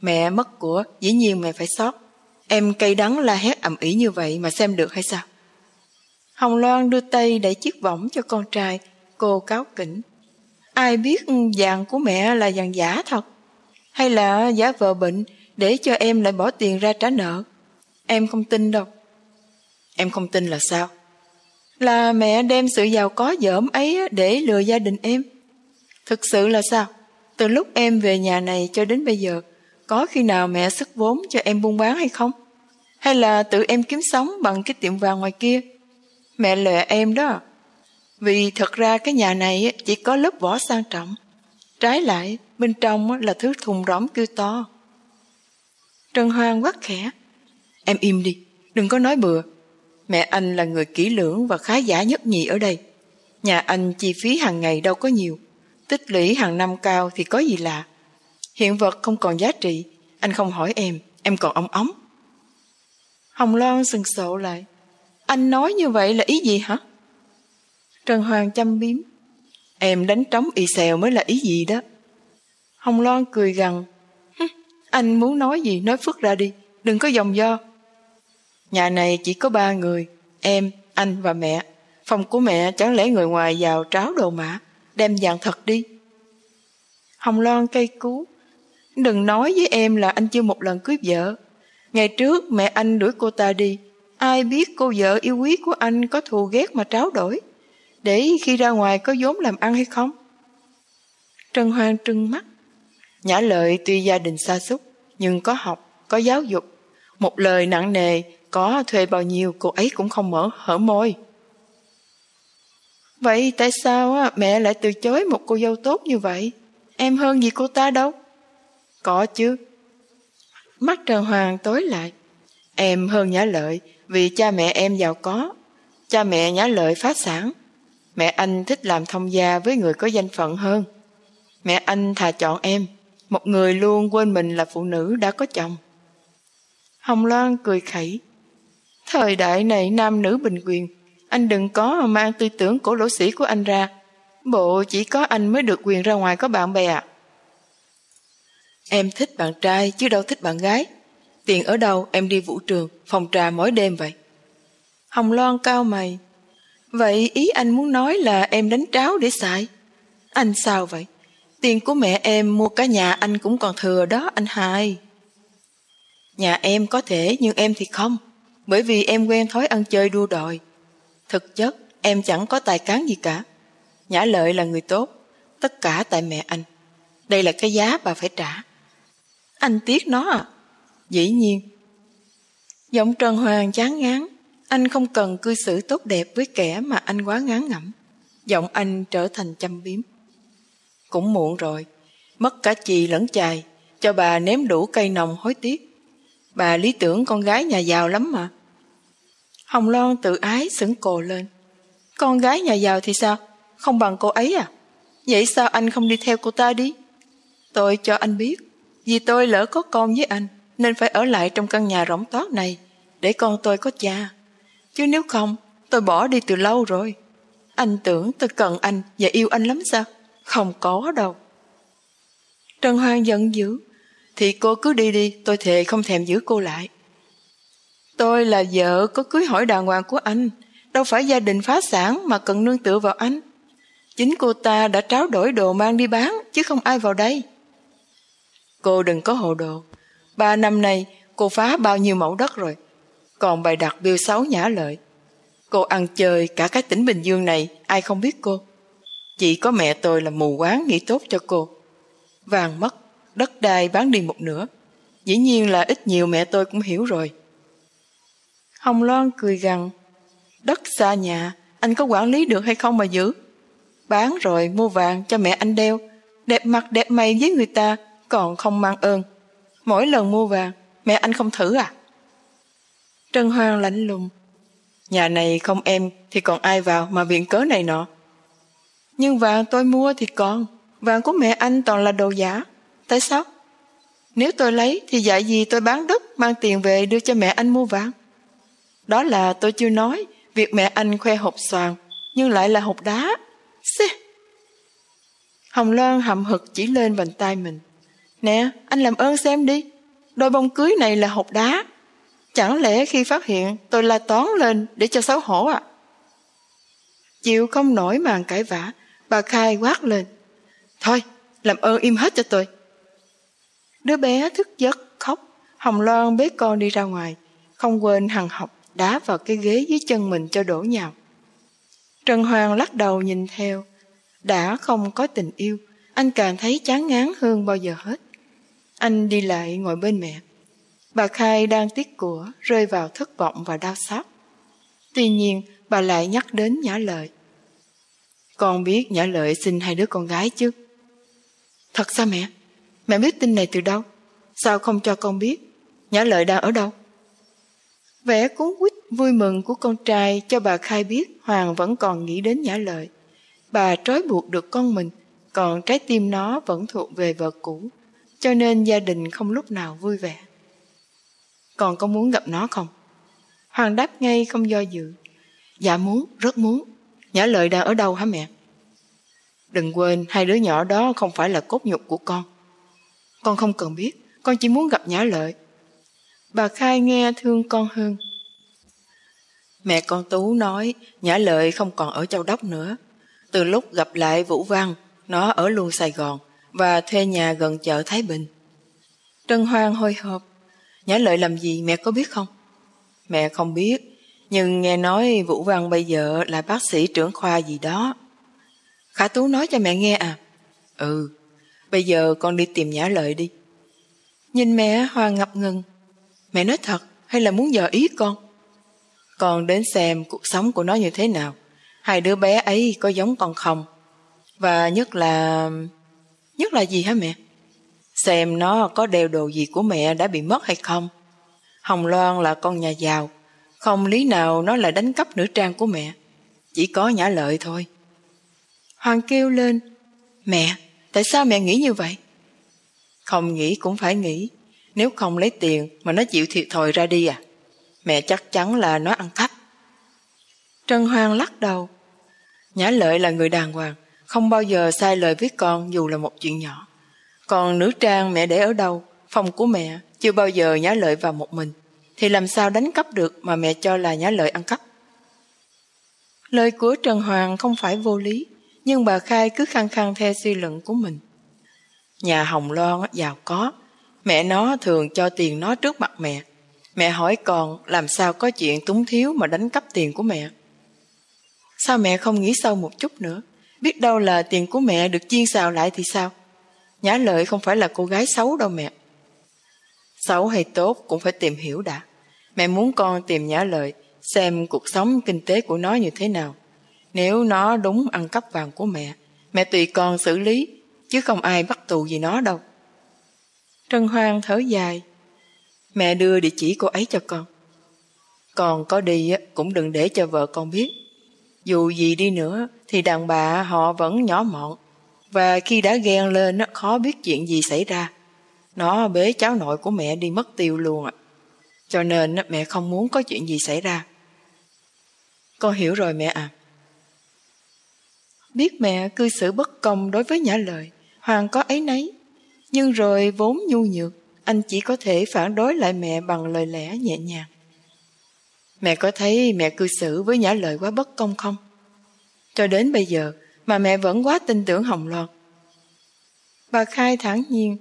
Mẹ mất của, dĩ nhiên mẹ phải sót. Em cay đắng la hét ầm ĩ như vậy mà xem được hay sao? Hồng Loan đưa tay đẩy chiếc võng cho con trai, cô cáo kỉnh. Ai biết vàng của mẹ là vàng giả thật? Hay là giả vợ bệnh để cho em lại bỏ tiền ra trả nợ? Em không tin đâu. Em không tin là sao? Là mẹ đem sự giàu có dởm ấy để lừa gia đình em. Thực sự là sao? Từ lúc em về nhà này cho đến bây giờ, có khi nào mẹ sức vốn cho em buôn bán hay không? Hay là tự em kiếm sống bằng cái tiệm vàng ngoài kia? Mẹ lệ em đó. Vì thật ra cái nhà này chỉ có lớp vỏ sang trọng. Trái lại, bên trong là thứ thùng rỗng kêu to. Trần Hoàng quát khẽ. Em im đi, đừng có nói bừa. Mẹ anh là người kỹ lưỡng và khá giả nhất nhì ở đây. Nhà anh chi phí hàng ngày đâu có nhiều. Tích lũy hàng năm cao thì có gì lạ. Hiện vật không còn giá trị. Anh không hỏi em, em còn ống ống. Hồng Loan sừng sộ lại. Anh nói như vậy là ý gì hả? Trần Hoàng chăm biếm. Em đánh trống y xèo mới là ý gì đó. Hồng Loan cười gằn. Anh muốn nói gì nói phức ra đi, đừng có dòng do. Nhà này chỉ có ba người, em, anh và mẹ. Phòng của mẹ chẳng lẽ người ngoài vào tráo đồ mã, đem vàng thật đi. Hồng Loan cây cú. Đừng nói với em là anh chưa một lần cưới vợ. Ngày trước mẹ anh đuổi cô ta đi. Ai biết cô vợ yêu quý của anh có thù ghét mà tráo đổi. Để khi ra ngoài có vốn làm ăn hay không? Trần Hoang trừng mắt. Nhã lợi tuy gia đình xa xúc, nhưng có học, có giáo dục. Một lời nặng nề, có thuê bao nhiêu cô ấy cũng không mở hở môi. Vậy tại sao mẹ lại từ chối một cô dâu tốt như vậy? Em hơn gì cô ta đâu? Có chứ. Mắt Trần Hoàng tối lại. Em hơn Nhã Lợi vì cha mẹ em giàu có. Cha mẹ Nhã Lợi phát sản. Mẹ anh thích làm thông gia với người có danh phận hơn. Mẹ anh thà chọn em, một người luôn quên mình là phụ nữ đã có chồng. Hồng Loan cười khẩy. Thời đại này nam nữ bình quyền, anh đừng có mang tư tưởng cổ lỗ sĩ của anh ra. Bộ chỉ có anh mới được quyền ra ngoài có bạn bè à. Em thích bạn trai chứ đâu thích bạn gái. Tiền ở đâu em đi vũ trường, phòng trà mỗi đêm vậy. Hồng Loan cao mày. Vậy ý anh muốn nói là em đánh tráo để xài? Anh sao vậy? Tiền của mẹ em mua cả nhà anh cũng còn thừa đó anh hai. Nhà em có thể nhưng em thì không. Bởi vì em quen thói ăn chơi đua đòi. Thực chất em chẳng có tài cán gì cả. Nhã lợi là người tốt. Tất cả tại mẹ anh. Đây là cái giá bà phải trả. Anh tiếc nó à? Dĩ nhiên. Giọng Trần Hoàng chán ngán. Anh không cần cư xử tốt đẹp với kẻ mà anh quá ngán ngẩm. Giọng anh trở thành chăm biếm. Cũng muộn rồi. Mất cả chì lẫn chài. Cho bà ném đủ cây nồng hối tiếc. Bà lý tưởng con gái nhà giàu lắm mà. Hồng Loan tự ái sững cồ lên. Con gái nhà giàu thì sao? Không bằng cô ấy à? Vậy sao anh không đi theo cô ta đi? Tôi cho anh biết. Vì tôi lỡ có con với anh nên phải ở lại trong căn nhà rỗng toát này để con tôi có cha. Chứ nếu không, tôi bỏ đi từ lâu rồi. Anh tưởng tôi cần anh và yêu anh lắm sao? Không có đâu. Trần Hoàng giận dữ. Thì cô cứ đi đi, tôi thề không thèm giữ cô lại. Tôi là vợ có cưới hỏi đàng hoàng của anh. Đâu phải gia đình phá sản mà cần nương tựa vào anh. Chính cô ta đã tráo đổi đồ mang đi bán, chứ không ai vào đây. Cô đừng có hồ đồ. Ba năm nay, cô phá bao nhiêu mẫu đất rồi. Còn bài đặt biêu xấu nhã lợi. Cô ăn chơi cả cái tỉnh Bình Dương này, ai không biết cô. Chỉ có mẹ tôi là mù quáng nghĩ tốt cho cô. Vàng mất, đất đai bán đi một nửa. Dĩ nhiên là ít nhiều mẹ tôi cũng hiểu rồi. Hồng Loan cười gằn. Đất xa nhà, anh có quản lý được hay không mà giữ? Bán rồi mua vàng cho mẹ anh đeo. Đẹp mặt đẹp mày với người ta, còn không mang ơn. Mỗi lần mua vàng, mẹ anh không thử à? Trân Hoàng lạnh lùng. Nhà này không em thì còn ai vào mà viện cớ này nọ. Nhưng vàng tôi mua thì còn, vàng của mẹ anh toàn là đồ giả. Tại sao? Nếu tôi lấy thì dạy gì tôi bán đất mang tiền về đưa cho mẹ anh mua vàng. Đó là tôi chưa nói việc mẹ anh khoe hộp xoàn nhưng lại là hộp đá. Xê! Hồng Loan hậm hực chỉ lên vành tay mình. Nè, anh làm ơn xem đi. Đôi bông cưới này là hộp đá. Chẳng lẽ khi phát hiện tôi la toán lên để cho xấu hổ à? Chịu không nổi màn cãi vã, bà Khai quát lên. Thôi, làm ơn im hết cho tôi. Đứa bé thức giấc khóc, Hồng Loan bế con đi ra ngoài, không quên hằng học đá vào cái ghế dưới chân mình cho đổ nhào. Trần Hoàng lắc đầu nhìn theo, đã không có tình yêu, anh càng thấy chán ngán hơn bao giờ hết. Anh đi lại ngồi bên mẹ. Bà Khai đang tiếc của, rơi vào thất vọng và đau xót. Tuy nhiên, bà lại nhắc đến Nhã Lợi. Con biết Nhã Lợi sinh hai đứa con gái chứ? Thật sao mẹ? Mẹ biết tin này từ đâu? Sao không cho con biết? Nhã Lợi đang ở đâu? Vẻ cuốn quýt vui mừng của con trai cho bà Khai biết Hoàng vẫn còn nghĩ đến Nhã Lợi. Bà trói buộc được con mình, còn trái tim nó vẫn thuộc về vợ cũ, cho nên gia đình không lúc nào vui vẻ. Còn có muốn gặp nó không? Hoàng đáp ngay không do dự. Dạ muốn, rất muốn. Nhã Lợi đang ở đâu hả mẹ? Đừng quên hai đứa nhỏ đó không phải là cốt nhục của con. Con không cần biết, con chỉ muốn gặp Nhã Lợi. Bà Khai nghe thương con hơn. Mẹ con Tú nói Nhã Lợi không còn ở Châu Đốc nữa. Từ lúc gặp lại Vũ Văn, nó ở luôn Sài Gòn và thuê nhà gần chợ Thái Bình. Trân Hoang hồi hộp. Nhã Lợi làm gì mẹ có biết không? Mẹ không biết, nhưng nghe nói Vũ Văn bây giờ là bác sĩ trưởng khoa gì đó. Khả Tú nói cho mẹ nghe à? Ừ, bây giờ con đi tìm Nhã Lợi đi. Nhìn mẹ Hoa ngập ngừng. Mẹ nói thật hay là muốn dò ý con? Con đến xem cuộc sống của nó như thế nào. Hai đứa bé ấy có giống con không? Và nhất là... Nhất là gì hả mẹ? Xem nó có đeo đồ gì của mẹ đã bị mất hay không? Hồng Loan là con nhà giàu. Không lý nào nó lại đánh cắp nữ trang của mẹ. Chỉ có nhã lợi thôi. Hoàng kêu lên. Mẹ, tại sao mẹ nghĩ như vậy? Không nghĩ cũng phải nghĩ. Nếu không lấy tiền mà nó chịu thiệt thòi ra đi à? Mẹ chắc chắn là nó ăn cắp. trần hoàng lắc đầu. Nhã lợi là người đàng hoàng, không bao giờ sai lời với con dù là một chuyện nhỏ. Còn nữ trang mẹ để ở đâu, phòng của mẹ chưa bao giờ nhã lợi vào một mình, thì làm sao đánh cắp được mà mẹ cho là nhã lợi ăn cắp. Lời của Trần Hoàng không phải vô lý, nhưng bà Khai cứ khăng khăng theo suy luận của mình. Nhà Hồng Loan giàu có, mẹ nó thường cho tiền nó trước mặt mẹ. Mẹ hỏi con làm sao có chuyện túng thiếu mà đánh cắp tiền của mẹ. Sao mẹ không nghĩ sâu một chút nữa? Biết đâu là tiền của mẹ được chiên xào lại thì sao? Nhã lợi không phải là cô gái xấu đâu mẹ. Xấu hay tốt cũng phải tìm hiểu đã. Mẹ muốn con tìm nhã lợi, xem cuộc sống kinh tế của nó như thế nào. Nếu nó đúng ăn cắp vàng của mẹ, mẹ tùy con xử lý, chứ không ai bắt tù gì nó đâu. Trân Hoang thở dài. Mẹ đưa địa chỉ cô ấy cho con. Còn có đi cũng đừng để cho vợ con biết. Dù gì đi nữa thì đàn bà họ vẫn nhỏ mọn và khi đã ghen lên nó khó biết chuyện gì xảy ra. Nó bế cháu nội của mẹ đi mất tiêu luôn ạ. Cho nên mẹ không muốn có chuyện gì xảy ra. Con hiểu rồi mẹ à. Biết mẹ cư xử bất công đối với nhã lời, Hoàng có ấy nấy. Nhưng rồi vốn nhu nhược, anh chỉ có thể phản đối lại mẹ bằng lời lẽ nhẹ nhàng. Mẹ có thấy mẹ cư xử với nhã lời quá bất công không? Cho đến bây giờ mà mẹ vẫn quá tin tưởng Hồng Loan. Bà Khai thẳng nhiên,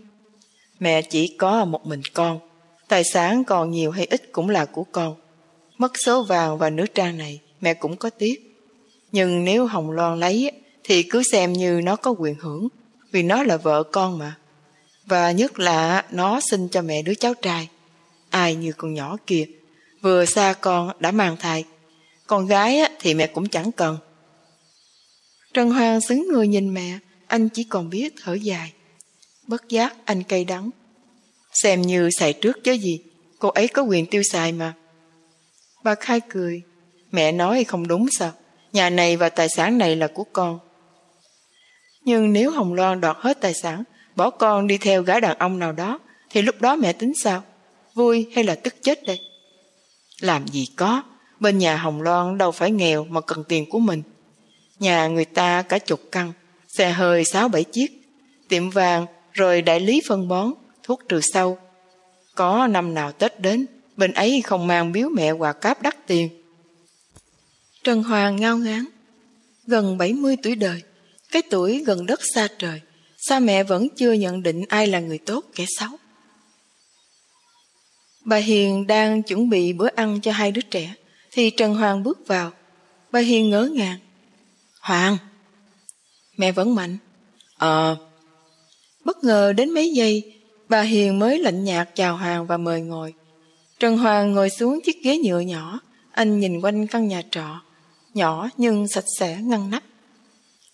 mẹ chỉ có một mình con, tài sản còn nhiều hay ít cũng là của con. Mất số vàng và nữ trang này mẹ cũng có tiếc. Nhưng nếu Hồng Loan lấy thì cứ xem như nó có quyền hưởng, vì nó là vợ con mà. Và nhất là nó sinh cho mẹ đứa cháu trai. Ai như con nhỏ kia vừa xa con đã mang thai con gái thì mẹ cũng chẳng cần trần hoàng xứng người nhìn mẹ anh chỉ còn biết thở dài. Bất giác anh cay đắng. Xem như xài trước chứ gì cô ấy có quyền tiêu xài mà. Bà khai cười mẹ nói không đúng sao nhà này và tài sản này là của con. Nhưng nếu hồng loan đoạt hết tài sản bỏ con đi theo gái đàn ông nào đó thì lúc đó mẹ tính sao? Vui hay là tức chết đây? Làm gì có, bên nhà Hồng Loan đâu phải nghèo mà cần tiền của mình. Nhà người ta cả chục căn, xe hơi sáu bảy chiếc, tiệm vàng, rồi đại lý phân bón, thuốc trừ sâu. Có năm nào Tết đến, bên ấy không mang biếu mẹ quà cáp đắt tiền. Trần Hoàng ngao ngán, gần 70 tuổi đời, cái tuổi gần đất xa trời, sao mẹ vẫn chưa nhận định ai là người tốt kẻ xấu. Bà Hiền đang chuẩn bị bữa ăn cho hai đứa trẻ, thì Trần Hoàng bước vào. Bà Hiền ngỡ ngàng. Hoàng! Mẹ vẫn mạnh. Ờ. Bất ngờ đến mấy giây, bà Hiền mới lạnh nhạt chào Hoàng và mời ngồi. Trần Hoàng ngồi xuống chiếc ghế nhựa nhỏ, anh nhìn quanh căn nhà trọ, nhỏ nhưng sạch sẽ ngăn nắp.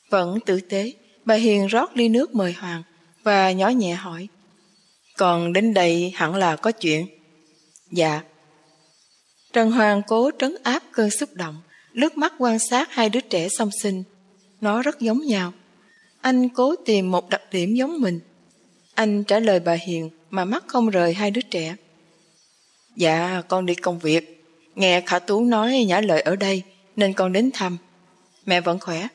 Vẫn tử tế, bà Hiền rót ly nước mời Hoàng và nhỏ nhẹ hỏi. Còn đến đây hẳn là có chuyện. Dạ. Trần Hoàng cố trấn áp cơn xúc động, lướt mắt quan sát hai đứa trẻ song sinh. Nó rất giống nhau. Anh cố tìm một đặc điểm giống mình. Anh trả lời bà Hiền mà mắt không rời hai đứa trẻ. Dạ, con đi công việc. Nghe Khả Tú nói nhã lời ở đây, nên con đến thăm. Mẹ vẫn khỏe.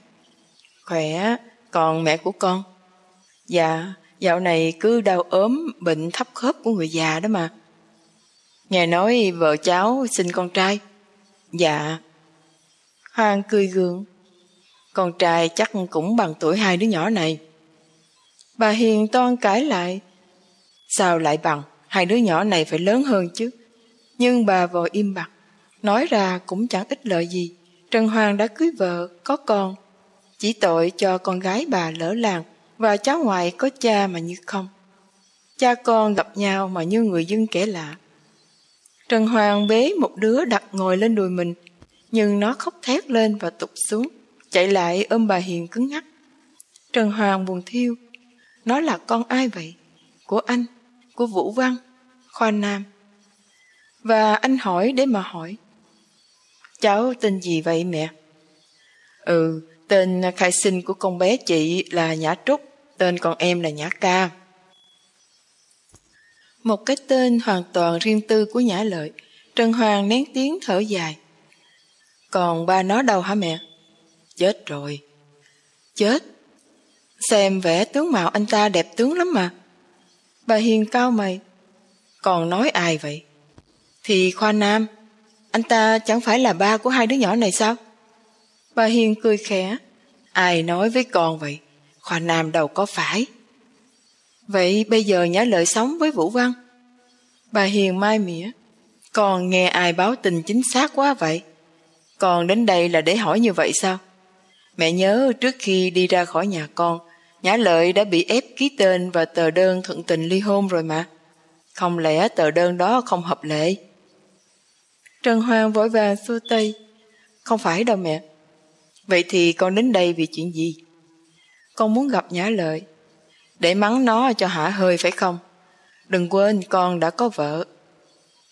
Khỏe, còn mẹ của con? Dạ, dạo này cứ đau ốm, bệnh thấp khớp của người già đó mà. Nghe nói vợ cháu sinh con trai. Dạ. Hoàng cười gượng. Con trai chắc cũng bằng tuổi hai đứa nhỏ này. Bà Hiền toan cãi lại. Sao lại bằng? Hai đứa nhỏ này phải lớn hơn chứ. Nhưng bà vội im bặt. Nói ra cũng chẳng ích lợi gì. Trần Hoàng đã cưới vợ, có con. Chỉ tội cho con gái bà lỡ làng và cháu ngoại có cha mà như không. Cha con gặp nhau mà như người dân kẻ lạ. Trần Hoàng bế một đứa đặt ngồi lên đùi mình, nhưng nó khóc thét lên và tụt xuống, chạy lại ôm bà Hiền cứng ngắc. Trần Hoàng buồn thiêu. Nó là con ai vậy? Của anh, của Vũ Văn, Khoa Nam. Và anh hỏi để mà hỏi. Cháu tên gì vậy mẹ? Ừ, tên khai sinh của con bé chị là Nhã Trúc, tên con em là Nhã Ca. Một cái tên hoàn toàn riêng tư của Nhã Lợi, Trần Hoàng nén tiếng thở dài. Còn ba nó đâu hả mẹ? Chết rồi. Chết? Xem vẻ tướng mạo anh ta đẹp tướng lắm mà. Bà Hiền cao mày. Còn nói ai vậy? Thì Khoa Nam, anh ta chẳng phải là ba của hai đứa nhỏ này sao? Bà Hiền cười khẽ. Ai nói với con vậy? Khoa Nam đâu có phải. Vậy bây giờ Nhã Lợi sống với Vũ Văn? Bà Hiền mai mỉa. còn nghe ai báo tình chính xác quá vậy? Con đến đây là để hỏi như vậy sao? Mẹ nhớ trước khi đi ra khỏi nhà con, Nhã Lợi đã bị ép ký tên và tờ đơn thuận tình ly hôn rồi mà. Không lẽ tờ đơn đó không hợp lệ? Trần Hoàng vội vàng xua tay. Không phải đâu mẹ. Vậy thì con đến đây vì chuyện gì? Con muốn gặp Nhã Lợi để mắng nó cho hả hơi phải không? Đừng quên con đã có vợ.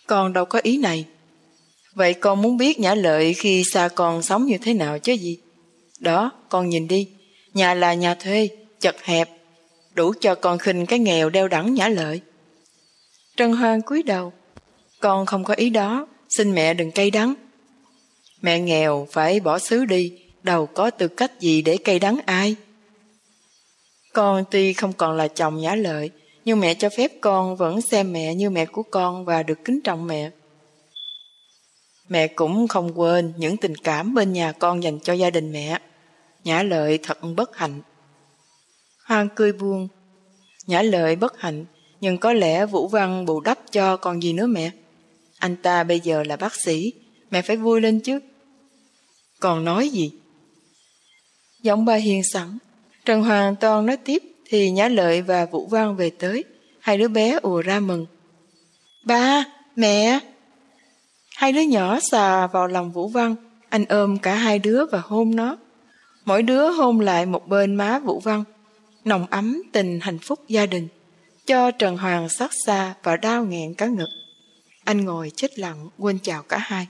Con đâu có ý này. Vậy con muốn biết nhã lợi khi xa con sống như thế nào chứ gì? Đó, con nhìn đi. Nhà là nhà thuê, chật hẹp, đủ cho con khinh cái nghèo đeo đẳng nhã lợi. Trần Hoan cúi đầu. Con không có ý đó, xin mẹ đừng cay đắng. Mẹ nghèo phải bỏ xứ đi, đâu có tư cách gì để cay đắng ai. Con tuy không còn là chồng nhã lợi, nhưng mẹ cho phép con vẫn xem mẹ như mẹ của con và được kính trọng mẹ. Mẹ cũng không quên những tình cảm bên nhà con dành cho gia đình mẹ. Nhã lợi thật bất hạnh. Hoàng cười buông Nhã lợi bất hạnh, nhưng có lẽ Vũ Văn bù đắp cho còn gì nữa mẹ. Anh ta bây giờ là bác sĩ, mẹ phải vui lên chứ. Còn nói gì? Giọng bà hiền sẵn, Trần Hoàng Toàn nói tiếp thì Nhã Lợi và Vũ Văn về tới. Hai đứa bé ùa ra mừng. Ba, mẹ! Hai đứa nhỏ xà vào lòng Vũ Văn. Anh ôm cả hai đứa và hôn nó. Mỗi đứa hôn lại một bên má Vũ Văn. Nồng ấm tình hạnh phúc gia đình. Cho Trần Hoàng xót xa và đau nghẹn cả ngực. Anh ngồi chết lặng, quên chào cả hai.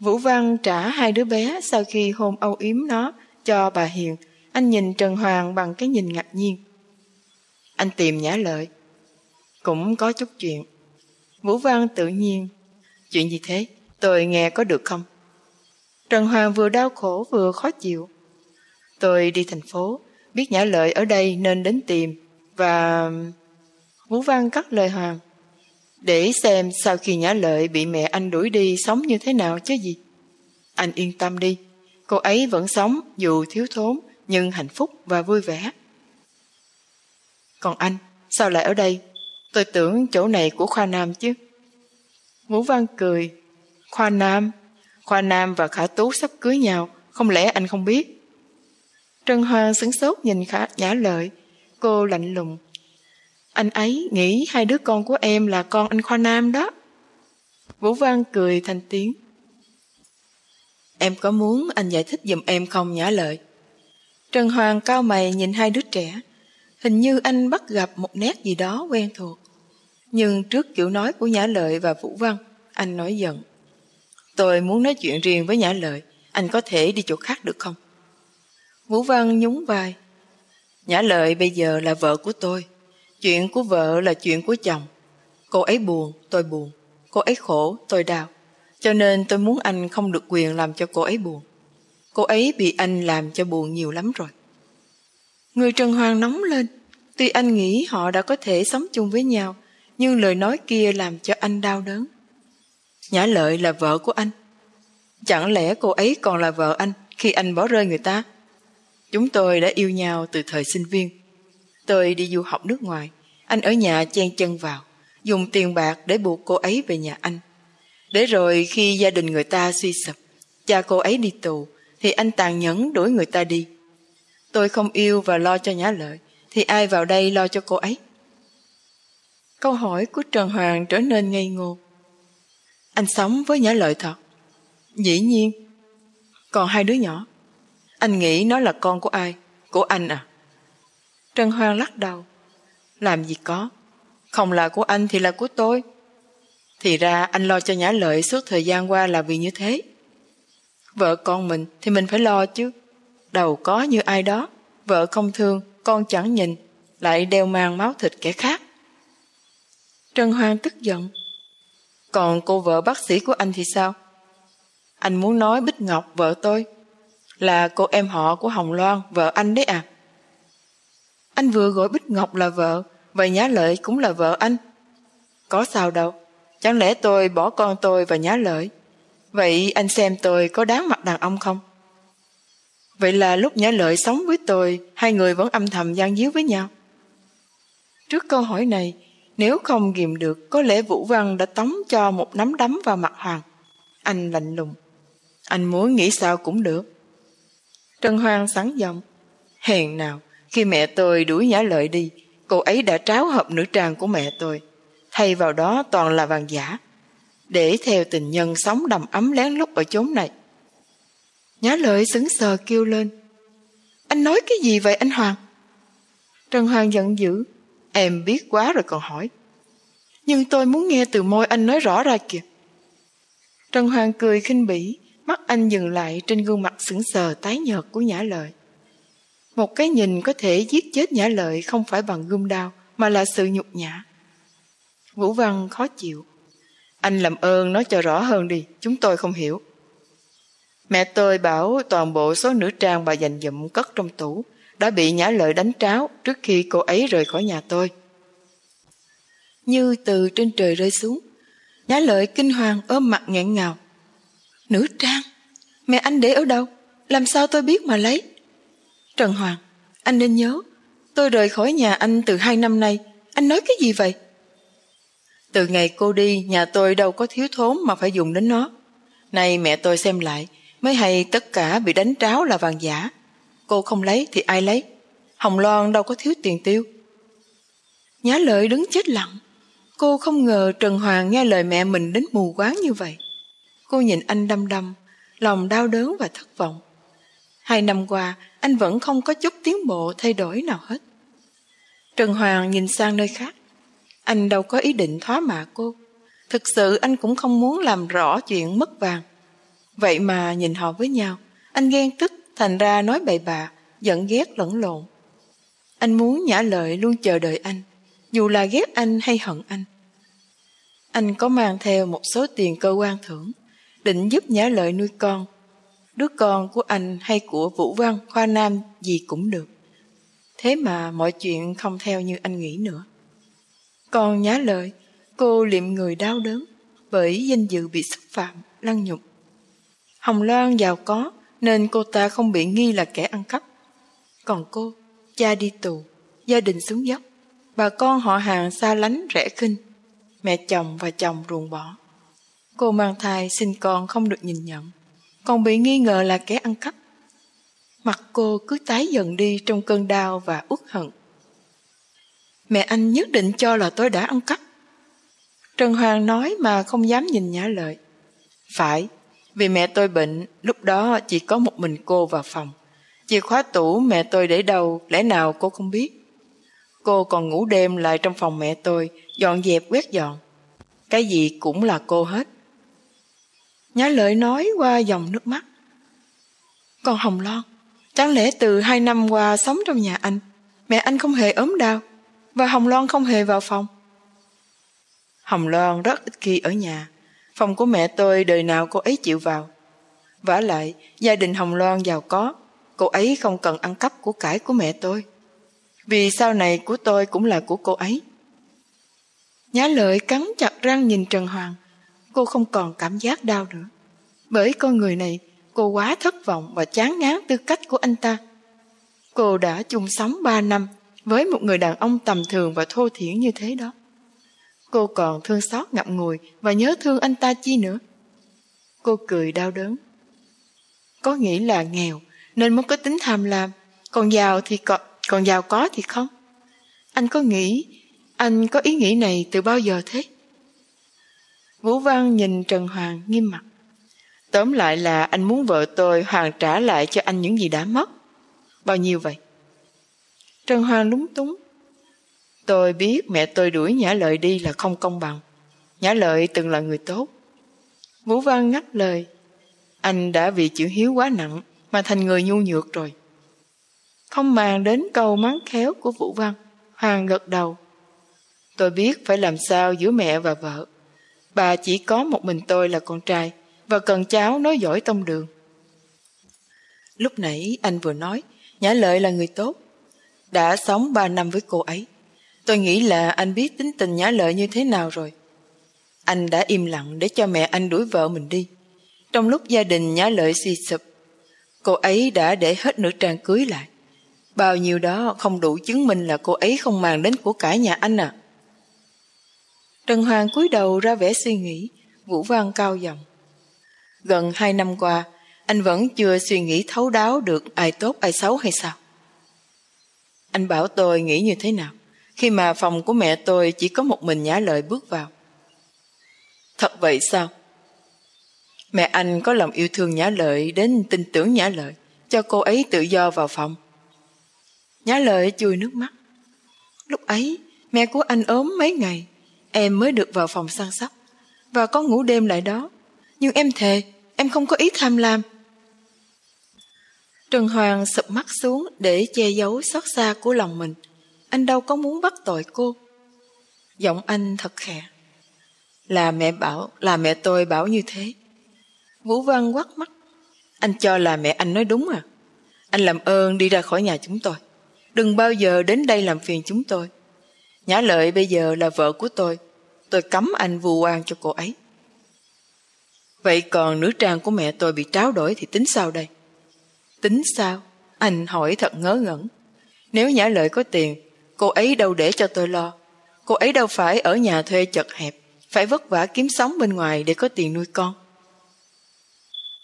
Vũ Văn trả hai đứa bé sau khi hôn âu yếm nó cho bà Hiền anh nhìn Trần Hoàng bằng cái nhìn ngạc nhiên. Anh tìm nhã lợi. Cũng có chút chuyện. Vũ Văn tự nhiên. Chuyện gì thế? Tôi nghe có được không? Trần Hoàng vừa đau khổ vừa khó chịu. Tôi đi thành phố, biết nhã lợi ở đây nên đến tìm. Và... Vũ Văn cắt lời Hoàng. Để xem sau khi nhã lợi bị mẹ anh đuổi đi sống như thế nào chứ gì. Anh yên tâm đi, cô ấy vẫn sống dù thiếu thốn nhưng hạnh phúc và vui vẻ. Còn anh, sao lại ở đây? Tôi tưởng chỗ này của Khoa Nam chứ. Vũ Văn cười. Khoa Nam? Khoa Nam và Khả Tú sắp cưới nhau, không lẽ anh không biết? Trân Hoàng sững sốt nhìn Khả Nhã Lợi. Cô lạnh lùng. Anh ấy nghĩ hai đứa con của em là con anh Khoa Nam đó. Vũ Văn cười thành tiếng. Em có muốn anh giải thích giùm em không Nhã Lợi? Trần Hoàng cao mày nhìn hai đứa trẻ. Hình như anh bắt gặp một nét gì đó quen thuộc. Nhưng trước kiểu nói của Nhã Lợi và Vũ Văn, anh nói giận. Tôi muốn nói chuyện riêng với Nhã Lợi, anh có thể đi chỗ khác được không? Vũ Văn nhún vai. Nhã Lợi bây giờ là vợ của tôi. Chuyện của vợ là chuyện của chồng. Cô ấy buồn, tôi buồn. Cô ấy khổ, tôi đau. Cho nên tôi muốn anh không được quyền làm cho cô ấy buồn. Cô ấy bị anh làm cho buồn nhiều lắm rồi. Người Trần Hoàng nóng lên. Tuy anh nghĩ họ đã có thể sống chung với nhau, nhưng lời nói kia làm cho anh đau đớn. Nhã lợi là vợ của anh. Chẳng lẽ cô ấy còn là vợ anh khi anh bỏ rơi người ta? Chúng tôi đã yêu nhau từ thời sinh viên. Tôi đi du học nước ngoài. Anh ở nhà chen chân vào, dùng tiền bạc để buộc cô ấy về nhà anh. Để rồi khi gia đình người ta suy sụp, cha cô ấy đi tù, thì anh tàn nhẫn đuổi người ta đi. Tôi không yêu và lo cho nhã lợi, thì ai vào đây lo cho cô ấy? Câu hỏi của Trần Hoàng trở nên ngây ngô. Anh sống với nhã lợi thật. Dĩ nhiên. Còn hai đứa nhỏ. Anh nghĩ nó là con của ai? Của anh à? Trần Hoàng lắc đầu. Làm gì có. Không là của anh thì là của tôi. Thì ra anh lo cho nhã lợi suốt thời gian qua là vì như thế. Vợ con mình thì mình phải lo chứ. Đầu có như ai đó, vợ không thương, con chẳng nhìn, lại đeo mang máu thịt kẻ khác. Trần Hoàng tức giận. Còn cô vợ bác sĩ của anh thì sao? Anh muốn nói Bích Ngọc vợ tôi là cô em họ của Hồng Loan, vợ anh đấy à? Anh vừa gọi Bích Ngọc là vợ, vậy Nhã Lợi cũng là vợ anh. Có sao đâu, chẳng lẽ tôi bỏ con tôi và Nhã Lợi? Vậy anh xem tôi có đáng mặt đàn ông không? Vậy là lúc Nhã Lợi sống với tôi, hai người vẫn âm thầm gian díu với nhau. Trước câu hỏi này, nếu không kìm được, có lẽ Vũ Văn đã tống cho một nắm đấm vào mặt Hoàng. Anh lạnh lùng. Anh muốn nghĩ sao cũng được. Trần Hoàng sẵn giọng. Hèn nào, khi mẹ tôi đuổi Nhã Lợi đi, cô ấy đã tráo hợp nữ trang của mẹ tôi. Thay vào đó toàn là vàng giả để theo tình nhân sống đầm ấm lén lút ở chốn này. Nhã lợi sững sờ kêu lên. Anh nói cái gì vậy anh Hoàng? Trần Hoàng giận dữ. Em biết quá rồi còn hỏi. Nhưng tôi muốn nghe từ môi anh nói rõ ra kìa. Trần Hoàng cười khinh bỉ, mắt anh dừng lại trên gương mặt sững sờ tái nhợt của Nhã Lợi. Một cái nhìn có thể giết chết Nhã Lợi không phải bằng gươm đao, mà là sự nhục nhã. Vũ Văn khó chịu. Anh làm ơn nói cho rõ hơn đi, chúng tôi không hiểu. Mẹ tôi bảo toàn bộ số nữ trang bà dành dụm cất trong tủ đã bị nhã lợi đánh tráo trước khi cô ấy rời khỏi nhà tôi. Như từ trên trời rơi xuống, nhã lợi kinh hoàng ôm mặt nghẹn ngào. Nữ trang? Mẹ anh để ở đâu? Làm sao tôi biết mà lấy? Trần Hoàng, anh nên nhớ, tôi rời khỏi nhà anh từ hai năm nay. Anh nói cái gì vậy? Từ ngày cô đi, nhà tôi đâu có thiếu thốn mà phải dùng đến nó. Nay mẹ tôi xem lại, mới hay tất cả bị đánh tráo là vàng giả. Cô không lấy thì ai lấy? Hồng Loan đâu có thiếu tiền tiêu. Nhã lợi đứng chết lặng. Cô không ngờ Trần Hoàng nghe lời mẹ mình đến mù quáng như vậy. Cô nhìn anh đăm đăm, lòng đau đớn và thất vọng. Hai năm qua, anh vẫn không có chút tiến bộ thay đổi nào hết. Trần Hoàng nhìn sang nơi khác. Anh đâu có ý định thoá mạ cô. Thực sự anh cũng không muốn làm rõ chuyện mất vàng. Vậy mà nhìn họ với nhau, anh ghen tức thành ra nói bậy bạ, giận ghét lẫn lộn. Anh muốn nhã lợi luôn chờ đợi anh, dù là ghét anh hay hận anh. Anh có mang theo một số tiền cơ quan thưởng, định giúp nhã lợi nuôi con. Đứa con của anh hay của Vũ Văn, Khoa Nam gì cũng được. Thế mà mọi chuyện không theo như anh nghĩ nữa. Còn nhã lợi Cô liệm người đau đớn bởi danh dự bị xúc phạm, lăng nhục. Hồng Loan giàu có nên cô ta không bị nghi là kẻ ăn cắp. Còn cô, cha đi tù, gia đình xuống dốc, bà con họ hàng xa lánh rẻ khinh, mẹ chồng và chồng ruồng bỏ. Cô mang thai sinh con không được nhìn nhận, còn bị nghi ngờ là kẻ ăn cắp. Mặt cô cứ tái dần đi trong cơn đau và uất hận. Mẹ anh nhất định cho là tôi đã ăn cắp. Trần Hoàng nói mà không dám nhìn nhã lợi. Phải, vì mẹ tôi bệnh, lúc đó chỉ có một mình cô vào phòng. Chìa khóa tủ mẹ tôi để đâu, lẽ nào cô không biết? Cô còn ngủ đêm lại trong phòng mẹ tôi, dọn dẹp quét dọn. Cái gì cũng là cô hết. Nhã lợi nói qua dòng nước mắt. Còn Hồng Loan, chẳng lẽ từ hai năm qua sống trong nhà anh, mẹ anh không hề ốm đau, và Hồng Loan không hề vào phòng. Hồng Loan rất ít khi ở nhà, phòng của mẹ tôi đời nào cô ấy chịu vào. vả lại, gia đình Hồng Loan giàu có, cô ấy không cần ăn cắp của cải của mẹ tôi. Vì sau này của tôi cũng là của cô ấy. Nhã lợi cắn chặt răng nhìn Trần Hoàng, cô không còn cảm giác đau nữa. Bởi con người này, cô quá thất vọng và chán ngán tư cách của anh ta. Cô đã chung sống ba năm với một người đàn ông tầm thường và thô thiển như thế đó. Cô còn thương xót ngậm ngùi và nhớ thương anh ta chi nữa. Cô cười đau đớn. Có nghĩ là nghèo nên mới có tính tham lam, còn giàu thì còn, còn giàu có thì không. Anh có nghĩ, anh có ý nghĩ này từ bao giờ thế? Vũ Văn nhìn Trần Hoàng nghiêm mặt. Tóm lại là anh muốn vợ tôi hoàn trả lại cho anh những gì đã mất. Bao nhiêu vậy? Trần Hoàng lúng túng. Tôi biết mẹ tôi đuổi Nhã Lợi đi là không công bằng. Nhã Lợi từng là người tốt. Vũ Văn ngắt lời. Anh đã vì chịu hiếu quá nặng mà thành người nhu nhược rồi. Không màng đến câu mắng khéo của Vũ Văn, Hoàng gật đầu. Tôi biết phải làm sao giữa mẹ và vợ. Bà chỉ có một mình tôi là con trai và cần cháu nói giỏi tông đường. Lúc nãy anh vừa nói Nhã Lợi là người tốt. Đã sống ba năm với cô ấy. Tôi nghĩ là anh biết tính tình Nhã Lợi như thế nào rồi. Anh đã im lặng để cho mẹ anh đuổi vợ mình đi. Trong lúc gia đình Nhã Lợi suy sụp, cô ấy đã để hết nữ trang cưới lại. Bao nhiêu đó không đủ chứng minh là cô ấy không màng đến của cải nhà anh à. Trần Hoàng cúi đầu ra vẻ suy nghĩ, Vũ Văn cao giọng. Gần hai năm qua, anh vẫn chưa suy nghĩ thấu đáo được ai tốt ai xấu hay sao? Anh bảo tôi nghĩ như thế nào? Khi mà phòng của mẹ tôi chỉ có một mình nhã lợi bước vào. Thật vậy sao? Mẹ anh có lòng yêu thương nhã lợi đến tin tưởng nhã lợi, cho cô ấy tự do vào phòng. Nhã lợi chui nước mắt. Lúc ấy, mẹ của anh ốm mấy ngày, em mới được vào phòng săn sóc và có ngủ đêm lại đó. Nhưng em thề, em không có ý tham lam. Trần Hoàng sụp mắt xuống để che giấu xót xa của lòng mình. Anh đâu có muốn bắt tội cô. Giọng anh thật khẽ. Là mẹ bảo, là mẹ tôi bảo như thế. Vũ Văn quắt mắt. Anh cho là mẹ anh nói đúng à? Anh làm ơn đi ra khỏi nhà chúng tôi. Đừng bao giờ đến đây làm phiền chúng tôi. Nhã lợi bây giờ là vợ của tôi. Tôi cấm anh vu oan cho cô ấy. Vậy còn nữ trang của mẹ tôi bị tráo đổi thì tính sao đây? Tính sao? Anh hỏi thật ngớ ngẩn. Nếu nhã lợi có tiền, cô ấy đâu để cho tôi lo. Cô ấy đâu phải ở nhà thuê chật hẹp, phải vất vả kiếm sống bên ngoài để có tiền nuôi con.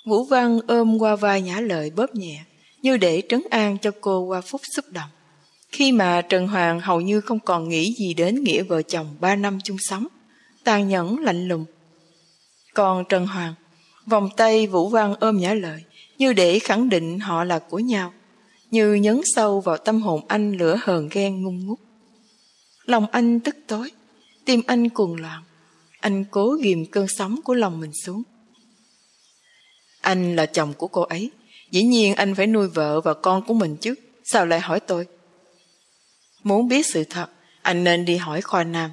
Vũ Văn ôm qua vai nhã lời bóp nhẹ, như để trấn an cho cô qua phút xúc động. Khi mà Trần Hoàng hầu như không còn nghĩ gì đến nghĩa vợ chồng ba năm chung sống, tàn nhẫn lạnh lùng. Còn Trần Hoàng, vòng tay Vũ Văn ôm nhã lời như để khẳng định họ là của nhau, như nhấn sâu vào tâm hồn anh lửa hờn ghen ngung ngút. Lòng anh tức tối, tim anh cuồng loạn, anh cố ghìm cơn sóng của lòng mình xuống. Anh là chồng của cô ấy, dĩ nhiên anh phải nuôi vợ và con của mình chứ, sao lại hỏi tôi? Muốn biết sự thật, anh nên đi hỏi Khoa Nam,